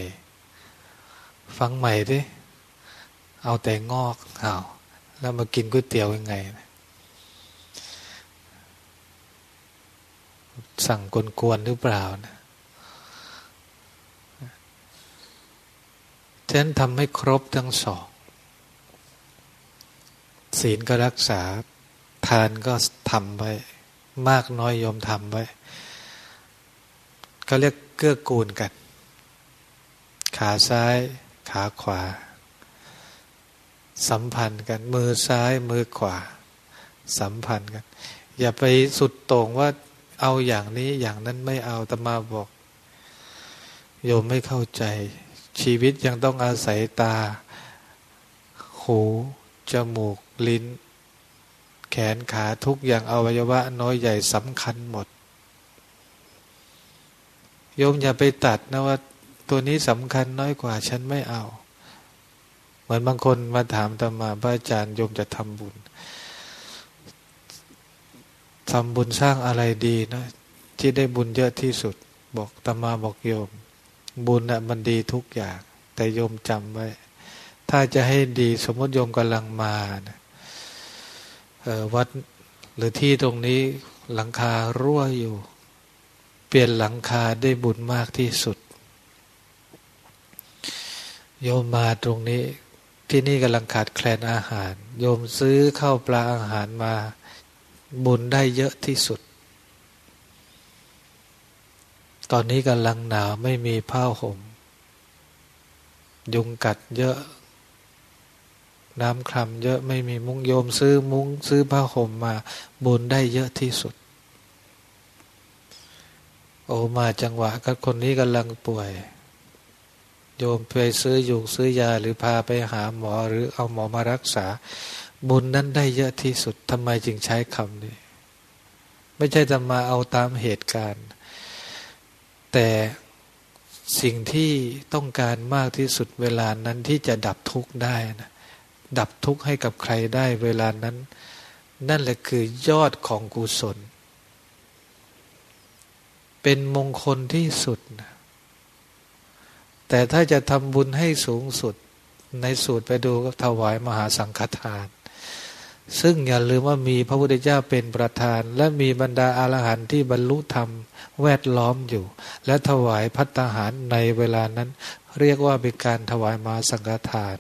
ฟังใหม่ดิ เอาแต่งอกเอาแล้วมากินก๋วยเตี๋ยวยังไง สั่งกวนๆหรือเปล่านะฉะนั้นทำให้ครบทั้งสอง ศีลก็รักษา ทานก็ทำไว้ มากน้อยยมทำไว้ก็เรียกเกื้อกูลกัน ขาซ้าย ขาขวา สัมพันธ์กัน มือซ้ายมือขวา สัมพันธ์กัน อย่าไปสุดโต่งว่าเอาอย่างนี้อย่างนั้นไม่เอาตมาบอก โยมไม่เข้าใจ ชีวิตยังต้องอาศัยตา หู จมูก ลิ้น แขนขาทุกอย่างอวัยวะ น้อยใหญ่สำคัญหมด โยมอย่าไปตัดนะว่า ตัวนี้สำคัญน้อยกว่า ฉันไม่เอา เหมือนบางคนมาถามตมาพระอาจารย์โยมจะทำบุญทำบุญสร้างอะไรดีนะที่ได้บุญเยอะที่สุด บอกตมาบอกโยม บุญนะ่ะมันดีทุกอย่าง แต่โยมจำไว้ ถ้าจะให้ดีสมมติโยมกำลังมานะ วัดหรือที่ตรงนี้หลังคารั่วอยู่ เปลี่ยนหลังคาได้บุญมากที่สุด โยมมาตรงนี้ที่นี่กำลังขาดแคลนอาหาร โยมซื้อข้าวปลาอาหารมาบุญได้เยอะที่สุด ตอนนี้กำลังหนาวไม่มีผ้าห่ม ยุงกัดเยอะ น้ำคลำเยอะไม่มีมุ้งโยมซื้อมุ้งซื้อผ้าห่มมา บุญได้เยอะที่สุด โอมาจังหวะก็คนนี้กำลังป่วย โยมไปซื้ออยู่ซื้อยาหรือพาไปหาหมอหรือเอาหมอมารักษา บุญนั้นได้เยอะที่สุดทำไมจึงใช้คำนี้ ไม่ใช่จะมาเอาตามเหตุการณ์ แต่สิ่งที่ต้องการมากที่สุดเวลานั้นที่จะดับทุกข์ได้นะ ดับทุกข์ให้กับใครได้เวลานั้น นั่นแหละคือยอดของกุศล เป็นมงคลที่สุดนะแต่ถ้าจะทำบุญให้สูงสุดในสูตรไปดูก็ถวายมหาสังฆทาน ซึ่งอย่าลืมว่ามีพระพุทธเจ้าเป็นประธาน และมีบรรดาอารหันต์ที่บรรลุธรรมแวดล้อมอยู่ และถวายพัตหารในเวลานั้น เรียกว่าเป็นการถวายมาสังฆทาน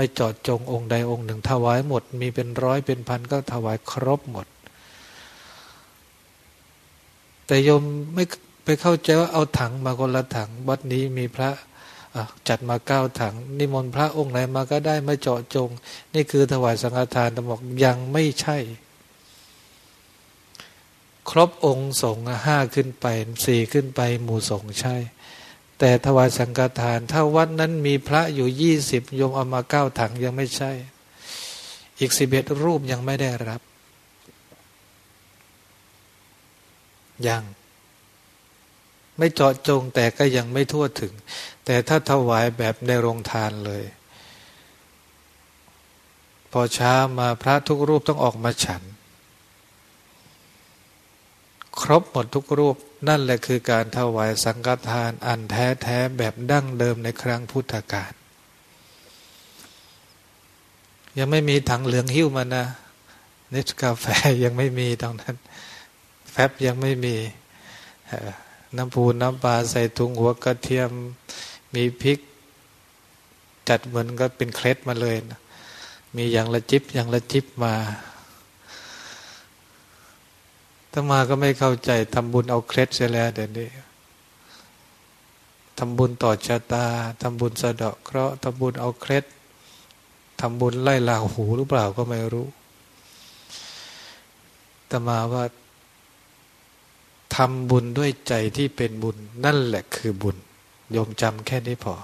ไม่จอดจงองค์ใดองค์หนึ่งถวายหมด มีเป็นร้อยเป็นพันก็ถวายครบหมด แต่โยมไม่ไปเข้าใจว่าเอาถังมาคนละถังวัดนี้มีพระจัดมาเก้าถัง นิมนต์พระองค์ไหนมาก็ได้ไม่เจาะจง นี่คือถวายสังฆทานแต่บอกยังไม่ใช่ ครบองค์สงห้าขึ้นไปสี่ขึ้นไปหมู่สงใช่ แต่ถวายสังฆทาน ถ้าวัดนั้นมีพระอยู่ยี่สิบโยมเอามาเก้าถังยังไม่ใช่ อีกสิบเอ็ดรูปยังไม่ได้รับ ยัง ไม่เจาะจงแต่ก็ยังไม่ทั่วถึง แต่ถ้าถวายแบบในโรงทานเลย พอเช้ามาพระทุกรูปต้องออกมาฉัน ครบหมดทุกรูป นั่นแหละคือการถวายสังฆทานอันแท้แท้แบบดั้งเดิมในครั้งพุทธกาลยังไม่มีถังเหลืองหิ้วมานะนิสกาแฟยังไม่มีตรงนั้นแป๊บยังไม่มีน้ำปูน้ำปลาใส่ถุงหัวกระเทียม มีพริก จัดเหมือนก็เป็นเคล็ดมาเลยนะมีอย่างละจิบอย่างละจิบมา ถ้ามาก็ไม่เข้าใจทำบุญเอาเคล็ดเสียแล้วเดี๋ยวนี้ทำบุญต่อชะตาทำบุญสะเดาะเคราะห์ทำบุญเอาเคล็ดทำบุญไล่ลาหูหรือเปล่าก็ไม่รู้ตมาว่าทำบุญด้วยใจที่เป็นบุญ นั่นแหละคือบุญโยมจำแค่นี้พอ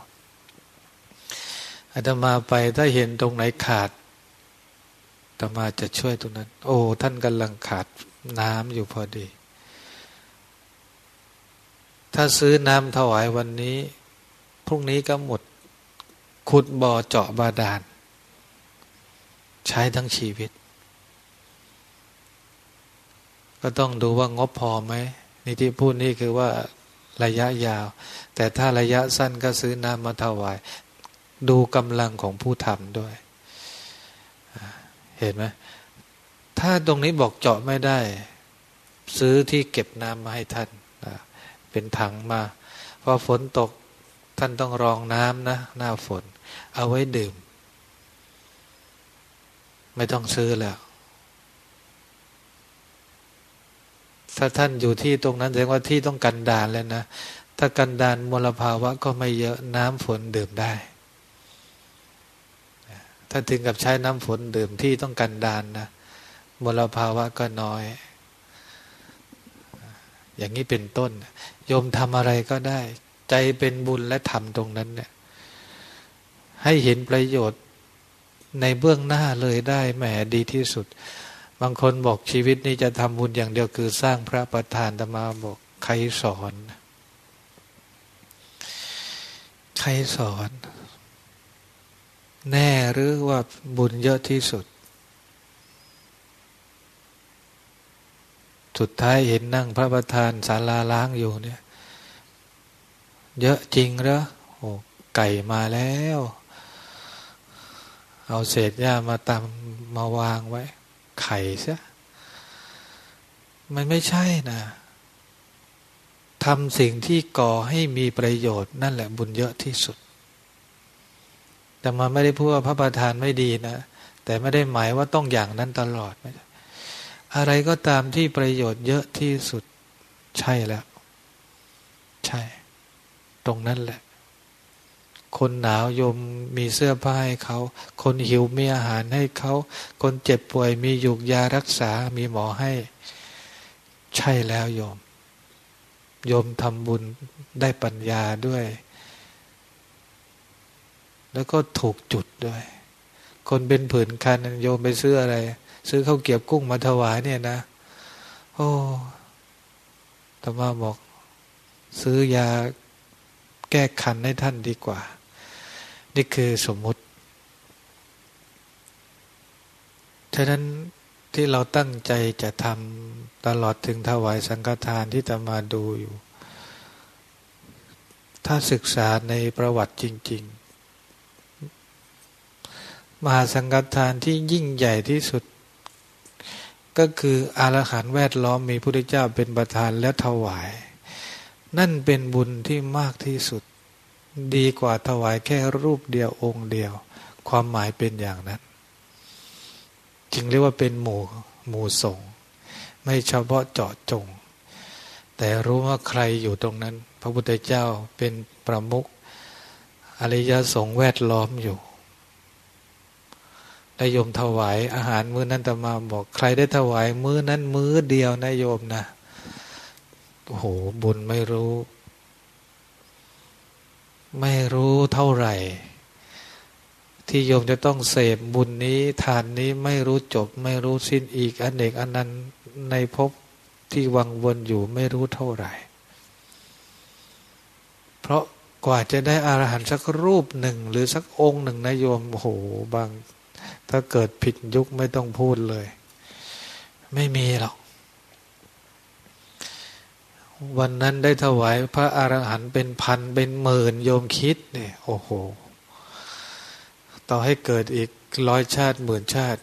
อาตมาไปถ้าเห็นตรงไหนขาดอาตมาจะช่วยตรงนั้น โอ้ ท่านกำลังขาด น้ำอยู่พอดี ถ้าซื้อน้ำถวายวันนี้ พรุ่งนี้ก็หมด ขุดบ่อเจาะบาดาล ใช้ทั้งชีวิต ก็ต้องดูว่างบพอไหมนี่ที่พูดนี่คือว่าระยะยาว แต่ถ้าระยะสั้นก็ซื้อน้ำมาถวาย ดูกำลังของผู้ทำด้วย เห็นไหม ถ้าตรงนี้บอกเจาะไม่ได้ ซื้อที่เก็บน้ำมาให้ท่านเป็นถังมาพอฝนตกท่านต้องรองน้ำนะ หน้าฝน เอาไว้ดื่ม ไม่ต้องซื้อแล้ว ถ้าท่านอยู่ที่ตรงนั้นแสดงว่าที่ต้องกันดานแล้วนะ ถ้ากันดานมลภาวะก็ไม่เยอะน้ำฝนดื่มได้ ถ้าถึงกับใช้น้ำฝนดื่มที่ต้องกันดานนะ มลภาวะก็น้อย อย่างนี้เป็นต้น โยมทำอะไรก็ได้ ใจเป็นบุญและทำตรงนั้นเนี่ย ให้เห็นประโยชน์ในเบื้องหน้าเลยได้แหมดีที่สุด บางคนบอกชีวิตนี้จะทำบุญอย่างเดียวคือสร้างพระประธานตมาบอกใครสอน ใครสอน แน่หรือว่าบุญเยอะที่สุด สุดท้ายเห็นนั่งพระประธานศาลาล้างอยู่เนี่ย เยอะจริงเหรอโอ้ไก่มาแล้ว เอาเศษหญ้ามาตำมาวางไว้ ไข่ซะมันไม่ใช่นะทำสิ่งที่ก่อให้มีประโยชน์นั่นแหละบุญเยอะที่สุด แต่มันไม่ได้พูดว่าพระประธานไม่ดีนะ แต่ไม่ได้หมายว่าต้องอย่างนั้นตลอดไม่ อะไรก็ตามที่ประโยชน์เยอะที่สุดใช่แล้ว ใช่ ตรงนั้นแหละ คนหนาวยมมีเสื้อผ้าให้เขา คนหิวมีอาหารให้เขา คนเจ็บป่วยมียุกยารักษา มีหมอให้ ใช่แล้วโยม โยมทำบุญได้ปัญญาด้วย แล้วก็ถูกจุดด้วย คนเป็นผืนคันโยมไปซื้ออะไร ซื้อข้าวเกี๊ยวกุ้งมาถวายเนี่ยนะ โอ้ธรรมาบอก ซื้อยาแก้คันให้ท่านดีกว่า นี่คือสมมุติ ฉะนั้นที่เราตั้งใจจะทำตลอดถึงถวายสังฆทานที่จะมาดูอยู่ ถ้าศึกษาในประวัติจริง ๆ มหาสังฆทานที่ยิ่งใหญ่ที่สุด ก็คืออารหันแวดล้อมมีพระพุทธเจ้าเป็นประธานและถวาย นั่นเป็นบุญที่มากที่สุด ดีกว่าถวายแค่รูปเดียวองค์เดียว ความหมายเป็นอย่างนั้น จึงเรียกว่าเป็นหมู่หมู่สงไม่เฉพาะเจาะจง แต่รู้ว่าใครอยู่ตรงนั้น พระพุทธเจ้าเป็นประมุขอริยสงฆ์แวดล้อมอยู่ นายโยมถวายอาหารมื้อนั้นตมาบอกใครได้ถวายมื้อนั้นมื้อเดียวนายโยมนะโอ้โหบุญไม่รู้ ไม่รู้เท่าไหร่ ที่โยมจะต้องเสพบุญนี้ทานนี้ไม่รู้จบ ไม่รู้สิ้นอีกอนเอกอันนั้นในภพที่วังวนอยู่ไม่รู้เท่าไหร่ เพราะกว่าจะได้อรหันต์สักรูปหนึ่ง หรือสักองค์หนึ่งนะโยมโอ้โหบาง ถ้าเกิดผิดยุคไม่ต้องพูดเลย ไม่มีหรอกวันนั้นได้ถวายพระอรหันต์เป็นพันเป็นหมื่นโยมคิดเนี่ยโอ้โห ต่อให้เกิดอีกร้อยชาติหมื่นชาติ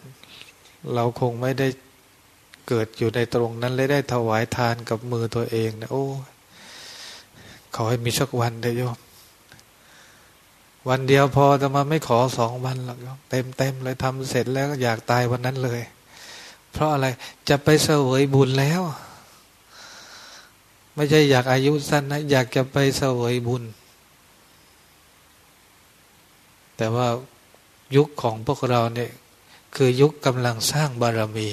เราคงไม่ได้เกิดอยู่ในตรงนั้นเลยได้ถวายทานกับมือตัวเองนะโอ้ขอให้มีสักวันเถอะโยม วันเดียวพอแต่มาไม่ขอสองวันหรอกเต็มเต็มเลยทำเสร็จแล้วอยากตายวันนั้นเลย เพราะอะไรจะไปเสวยบุญแล้ว ไม่ใช่อยากอายุสั้นนะ อยากจะไปเสวยบุญ แต่ว่ายุคของพวกเราเนี่ย คือยุคกำลังสร้างบารมี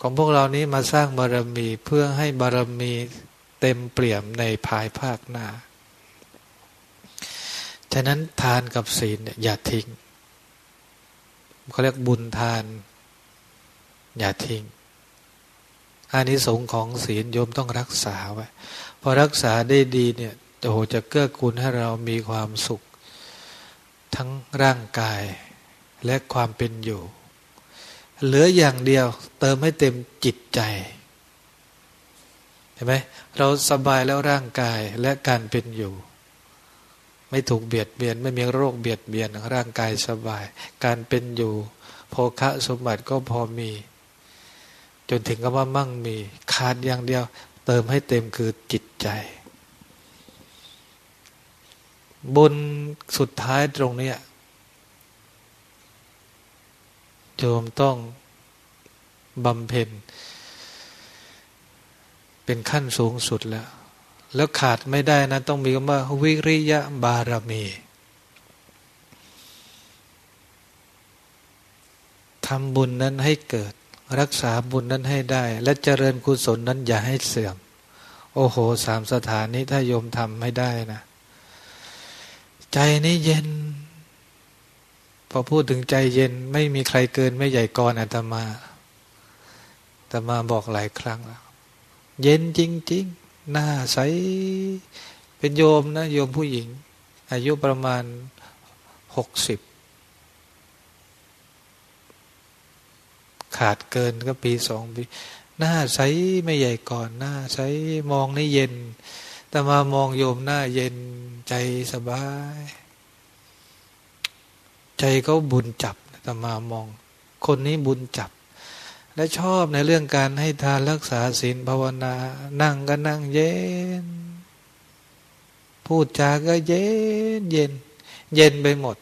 ของพวกเรานี้มาสร้างบารมีเพื่อให้บารมี เต็มเปี่ยมในภายภาคหน้า ฉะนั้นทานกับศีลเนี่ยอย่าทิ้งเขาเรียกบุญทาน อย่าทิ้งอานิสงส์ของศีลโยมต้องรักษาไว้พอรักษาได้ดีเนี่ยโอ้โหจะเกื้อกูลให้เรามีความสุข ทั้งร่างกายและความเป็นอยู่ เหลืออย่างเดียวเติมให้เต็มจิตใจ ห็นไหมเราสบายแล้วร่างกายและการเป็นอยู่ ไม่ถูกเบียดเบียน ไม่มีโรคเบียดเบียนร่างกายสบาย การเป็นอยู่โภคะสมบัติก็พอมี จนถึงกับว่ามั่งมีขาดอย่างเดียว เติมให้เต็มคือจิตใจบุญสุดท้ายตรงนี้โยมต้องบำเพ็ญ เป็นขั้นสูงสุดแล้ว แล้วขาดไม่ได้นะ ต้องมีคำว่า วิริยะบารมีทำบุญนั้นให้เกิด รักษาบุญนั้นให้ได้ และเจริญกุศลนั้นอย่าให้เสื่อม โอ้โหสามสถานนี้ถ้าโยมทำไม่ได้นะ ใจนี้เย็น พอพูดถึงใจเย็นไม่มีใครเกินไม่ใหญ่กรอาตมาอาตมาบอกหลายครั้งแล้ว เย็นจริงๆ หน้าใส เป็นโยมนะ โยมผู้หญิง อายุประมาณหกสิบขาดเกินก็ปีสองปี หน้าใสไม่ใหญ่ก่อน หน้าใสมองนี่เย็น แต่มามองโยมหน้าเย็นใจสบาย ใจเขาบุญจับแต่มามอง คนนี้บุญจับ และชอบในเรื่องการให้ทานรักษาศีลภาวนา นั่งก็นั่งเย็น พูดจาก็เย็นเย็น เย็นไปหมด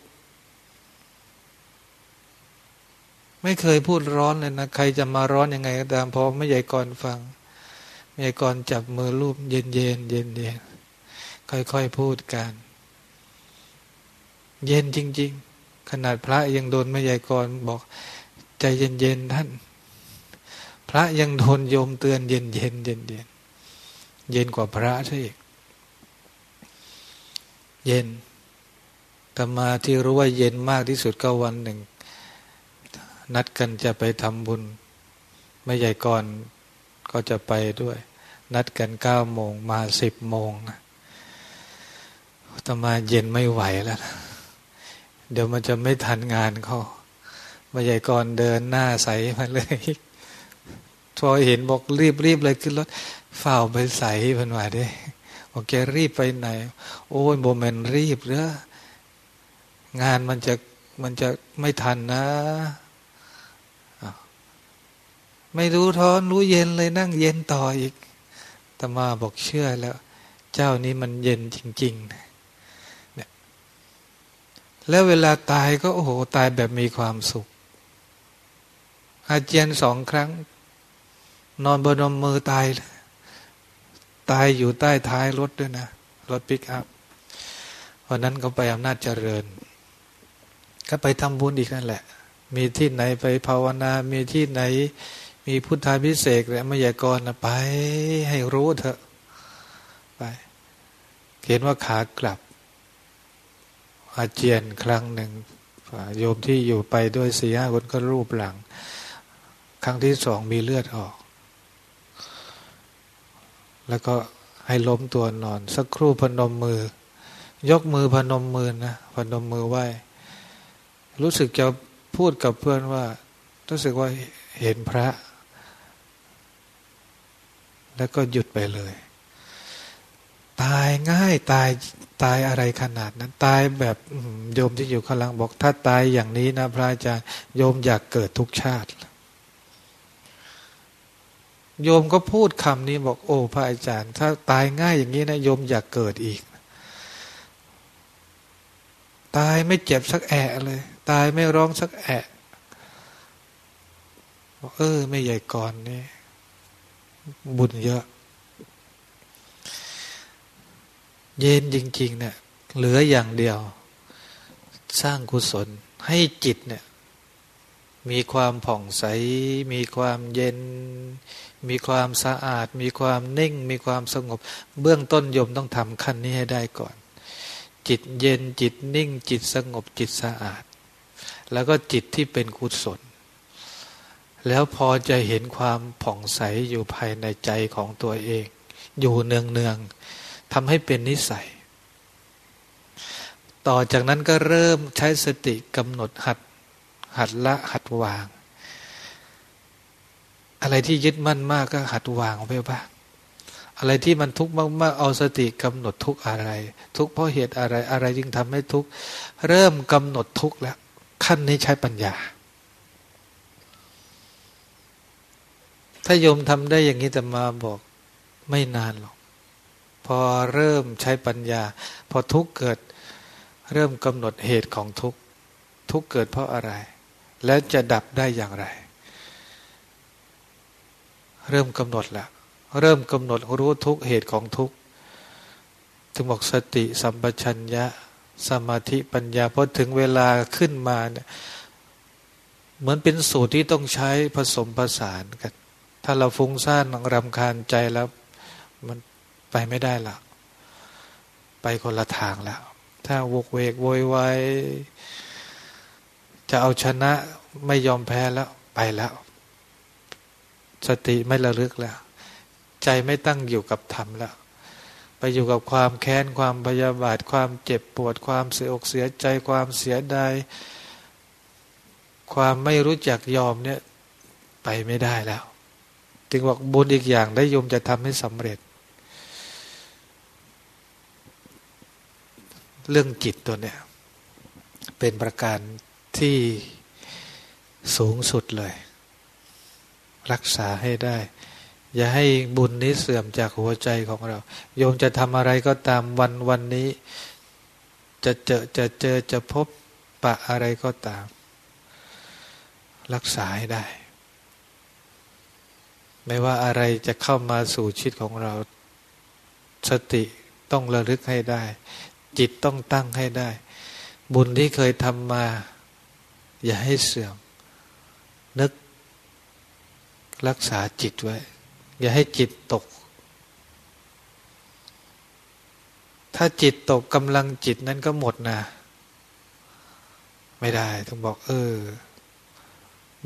ไม่เคยพูดร้อนเลยนะ ใครจะมาร้อนยังไงก็ตามพอไม่ใหญ่ก่อนฟังไม่ใหญ่ก่อนจับมือรูป เย็นเย็นเย็นเย็นค่อยๆพูดกัน เย็นจริง ๆ ขนาดพระยังโดนไม่ใหญ่ก่อนบอกใจเย็นๆท่าน พระยังโดนโยมเตือนเย็นเย็นเย็นเย็นเย็นกว่าพระใช่อีกเย็นตมาที่รู้ว่าเย็นมากที่สุดก็วันหนึ่ง นัดกันจะไปทำบุญ ไม่ใหญ่ก่อนก็จะไปด้วย นัดกันเก้าโมงมาสิบโมงตมาเย็นไม่ไหวแล้วนะเดี๋ยวมันจะไม่ทันงานเขาไม่ใหญ่ก่อนเดินหน้าใสมาเลย พอเห็นบอกรีบรีบเลยขึ้นรถฝ่าไปใส่พันว่าได้บอกแกรีบไปไหน โอ้ยโมเมนรีบเด้องานมันจะมันจะไม่ทันนะไม่รู้ท้อนรู้เย็นเลยนั่งเย็นต่ออีกตมาบอกเชื่อแล้ว เจ้านี้มันเย็นจริงๆเนี่ยแล้วเวลาตายก็โอ้โหตายแบบมีความสุข อาเจียนสองครั้ง นอนบนมือตาย ตายอยู่ใต้ท้ายรถด้วยนะ รถปิกอัพวันนั้นก็ไปอำนาจเจริญ ก็ไปทำบุญอีกนั่นแหละ มีที่ไหนไปภาวนา มีที่ไหน มีพุทธาพิเศษและมยากระไป ให้รู้เถอะไป เห็นว่าขากลับ อาเจียนครั้งหนึ่งโยมที่อยู่ไปด้วยสี่ห้าคนก็รูปหลัง ครั้งที่สองมีเลือดออก แล้วก็ให้ล้มตัวนอน สักครู่พนมมือ ยกมือพนมมือนะพนมมือไหว้รู้สึกจะพูดกับเพื่อนว่า รู้สึกว่าเห็นพระ แล้วก็หยุดไปเลย ตายง่ายตายตายอะไรขนาดนั้น ตายแบบโยมที่อยู่ข้างหลังบอก ถ้าตายอย่างนี้นะพระอาจารย์โยมอยากเกิดทุกชาติ โยมก็พูดคำนี้บอกโอ้พระอาจารย์ ถ้าตายง่ายอย่างนี้นะโยมอยากเกิดอีก ตายไม่เจ็บสักแอะเลย ตายไม่ร้องสักแอะบอกเออ ไม่ใหญ่ก่อนนี่บุญเยอะ เย็นจริง ๆ เนี่ยเหลืออย่างเดียว สร้างกุศล ให้จิตเนี่ย มีความผ่องใส มีความเย็น มีความสะอาด มีความนิ่ง มีความสงบ เบื้องต้นโยมต้องทำขั้นนี้ให้ได้ก่อน จิตเย็นจิตนิ่ง จิตสงบจิตสะอาด แล้วก็จิตที่เป็นกุศล แล้วพอจะเห็นความผ่องใสอยู่ภายในใจของตัวเอง อยู่เนืองเนืองทำให้เป็นนิสัย ต่อจากนั้นก็เริ่มใช้สติกำหนดหัดหัดละหัดวาง อะไรที่ยึดมั่นมากก็หัดวางไปบ้างอะไรที่มันทุกข์มากๆเอาสติกำหนดทุกอะไร ทุกเพราะเหตุอะไรอะไรจึงทำให้ทุกข์เริ่มกำหนดทุกข์แล้ว ขั้นนี้ใช้ปัญญา ถ้าโยมทำได้อย่างนี้แต่มาบอกไม่นานหรอก พอเริ่มใช้ปัญญา พอทุกเกิด เริ่มกำหนดเหตุของทุกทุกเกิดเพราะอะไร และจะดับได้อย่างไร เริ่มกำหนดแล้วเริ่มกำหนดรู้ทุกเหตุของทุกถึงบอกสติสัมปชัญญะสมาธิปัญญาพอถึงเวลาขึ้นมาเนี่ยเหมือนเป็นสูตรที่ต้องใช้ผสมผสานกัน ถ้าเราฟุ้งซ่านรำคาญใจแล้วมันไปไม่ได้ละไปคนละทางแล้ว ถ้าวกเวกโวยวายจะเอาชนะไม่ยอมแพ้แล้วไปแล้ว สติไม่ระลึกแล้ว ใจไม่ตั้งอยู่กับธรรมแล้ว ไปอยู่กับความแค้นความพยาบาท ความเจ็บปวด ความเสียอกเสียใจความเสียดายความไม่รู้จักยอมเนี่ยไปไม่ได้แล้วถึงบอกบุญอีกอย่างได้ยมจะทำให้สำเร็จ เรื่องจิตตัวเนี้ยเป็นประการที่สูงสุดเลย รักษาให้ได้ อย่าให้บุญนี้เสื่อมจากหัวใจของเรา โยมจะทำอะไรก็ตามวันวันนี้ จะเจอจะเจอจะพบปะอะไรก็ตาม รักษาให้ได้ ไม่ว่าอะไรจะเข้ามาสู่ชีวิตของเรา สติต้องระลึกให้ได้ จิตต้องตั้งให้ได้ บุญที่เคยทำมา อย่าให้เสื่อม นึก รักษาจิตไว้ อย่าให้จิตตก ถ้าจิตตกกำลังจิตนั้นก็หมดนะ ไม่ได้ต้องบอก เออ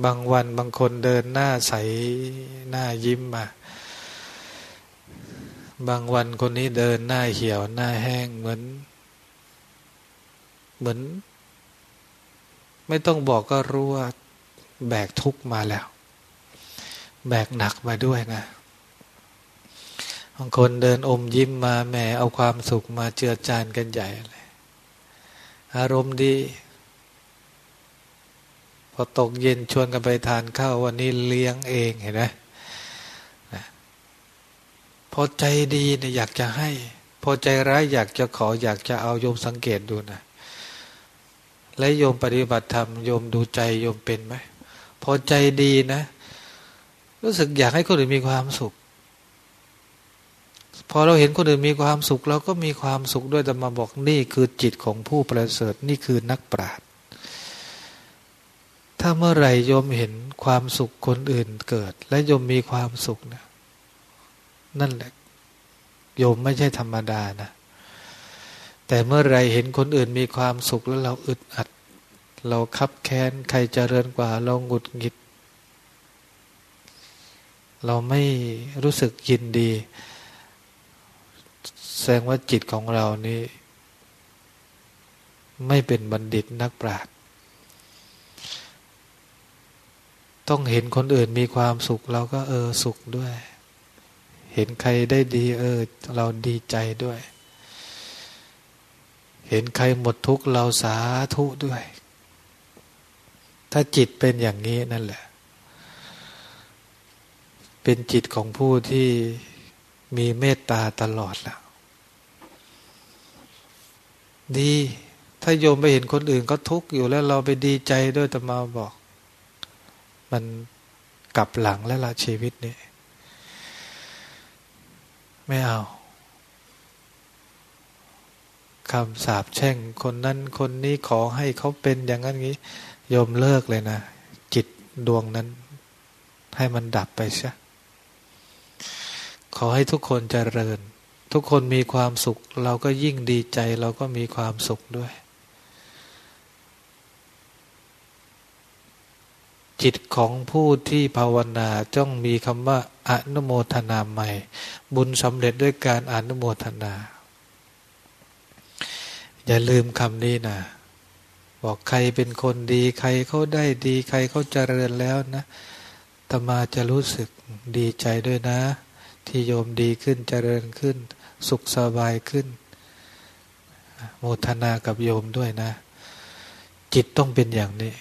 บางวันบางคนเดินหน้าใสหน้ายิ้มมาบางวันคนนี้เดินหน้าเหี่ยวหน้าแห้งเหมือน เหมือน ไม่ต้องบอกก็รู้ว่า แบกทุกมาแล้ว แบกหนักมาด้วยนะบางคนเดินอมยิ้มมาแหมเอาความสุขมาเจือจานกันใหญ่เลยอารมณ์ดี พอตกเย็นชวนกันไปทานข้าววันนี้เลี้ยงเองเห็นไหมพอใจดีเนี่ยอยากจะให้ พอใจร้ายอยากจะขออยากจะเอาโยมสังเกตดูนะและโยมปฏิบัติธรรมโยมดูใจโยมเป็นไหมพอใจดีนะ รู้สึกอยากให้คนอื่นมีความสุข พอเราเห็นคนอื่นมีความสุขเราก็มีความสุขด้วยแต่มาบอกนี่คือจิตของผู้ประเสริฐนี่คือนักปราชญ์ถ้าเมื่อไหร่โยมเห็นความสุขคนอื่นเกิด และโยมมีความสุขนะนั่นแหละโยมไม่ใช่ธรรมดานะแต่เมื่อไรเห็นคนอื่นมีความสุขแล้วเราอึดอัด เราคับแค้นใครเจริญกว่า เราหงุดหงิด เราไม่รู้สึกยินดี แสดงว่าจิตของเรานี่ ไม่เป็นบัณฑิตนักปราชญ์ต้องเห็นคนอื่นมีความสุขเราก็เออสุขด้วย เห็นใครได้ดีเออ เราดีใจด้วย เห็นใครหมดทุกข์เราสาธุด้วย ถ้าจิตเป็นอย่างนี้นั่นแหละ เป็นจิตของผู้ที่มีเมตตาตลอดแล้วดี ถ้าโยมไปเห็นคนอื่นก็ทุกข์อยู่แล้วเราไปดีใจด้วยแต่มาบอก มันกลับหลังแล้วละชีวิตนี้ ไม่เอาคำสาปแช่งคนนั้นคนนี้ขอให้เขาเป็นอย่างนั้นนี้ โยมเลิกเลยนะ จิตดวงนั้น ให้มันดับไปใช่ ขอให้ทุกคนเจริญ ทุกคนมีความสุข เราก็ยิ่งดีใจเราก็มีความสุขด้วย จิตของผู้ที่ภาวนาจ้องมีคำว่าอนุโมทนาใหม่ บุญสำเร็จด้วยการอนุโมทนา อย่าลืมคำนี้นะบอกใครเป็นคนดีใครเขาได้ดี ใครเขาเจริญแล้วนะตมาจะรู้สึกดีใจด้วยนะ ที่โยมดีขึ้นเจริญขึ้น สุขสบายขึ้น โมทนากับโยมด้วยนะ จิตต้องเป็นอย่างนี้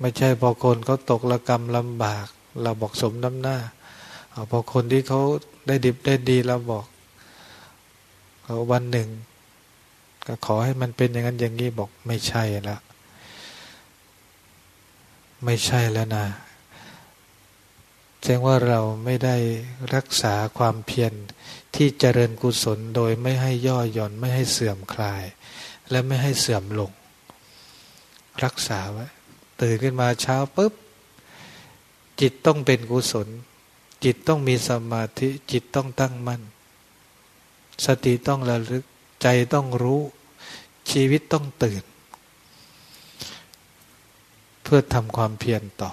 ไม่ใช่พอคนเขาตกระกรรมลำบาก เราบอกสมน้ำหน้าพอคนที่เขาได้ดิบได้ดีเราบอกเขาวันหนึ่ง ก็ขอให้มันเป็นอย่างนั้นอย่างนี้บอกไม่ใช่แล้วไม่ใช่แล้วนะ แสดงว่าเราไม่ได้รักษาความเพียรที่เจริญกุศลโดยไม่ให้ย่อหย่อนไม่ให้เสื่อมคลาย และไม่ให้เสื่อมลง รักษาไว้ตื่นขึ้นมาเช้าปุ๊บ จิตต้องเป็นกุศล จิตต้องมีสมาธิจิตต้องตั้งมั่น สติต้องระลึกใจต้องรู้ชีวิตต้องตื่น เพื่อทำความเพียรต่อ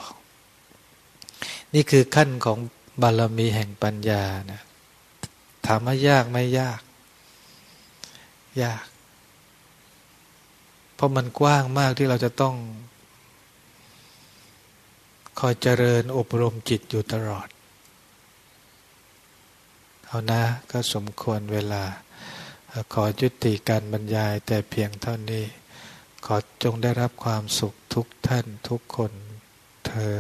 นี่คือขั้นของบารมีแห่งปัญญานะถามว่ายากไม่ยาก ยาก เพราะมันกว้างมากที่เราจะต้อง คอยเจริญอบรมจิตอยู่ตลอด เอานะก็สมควรเวลา ขอยุติการบรรยายแต่เพียงเท่านี้ ขอจงได้รับความสุขทุกท่านทุกคนเทอ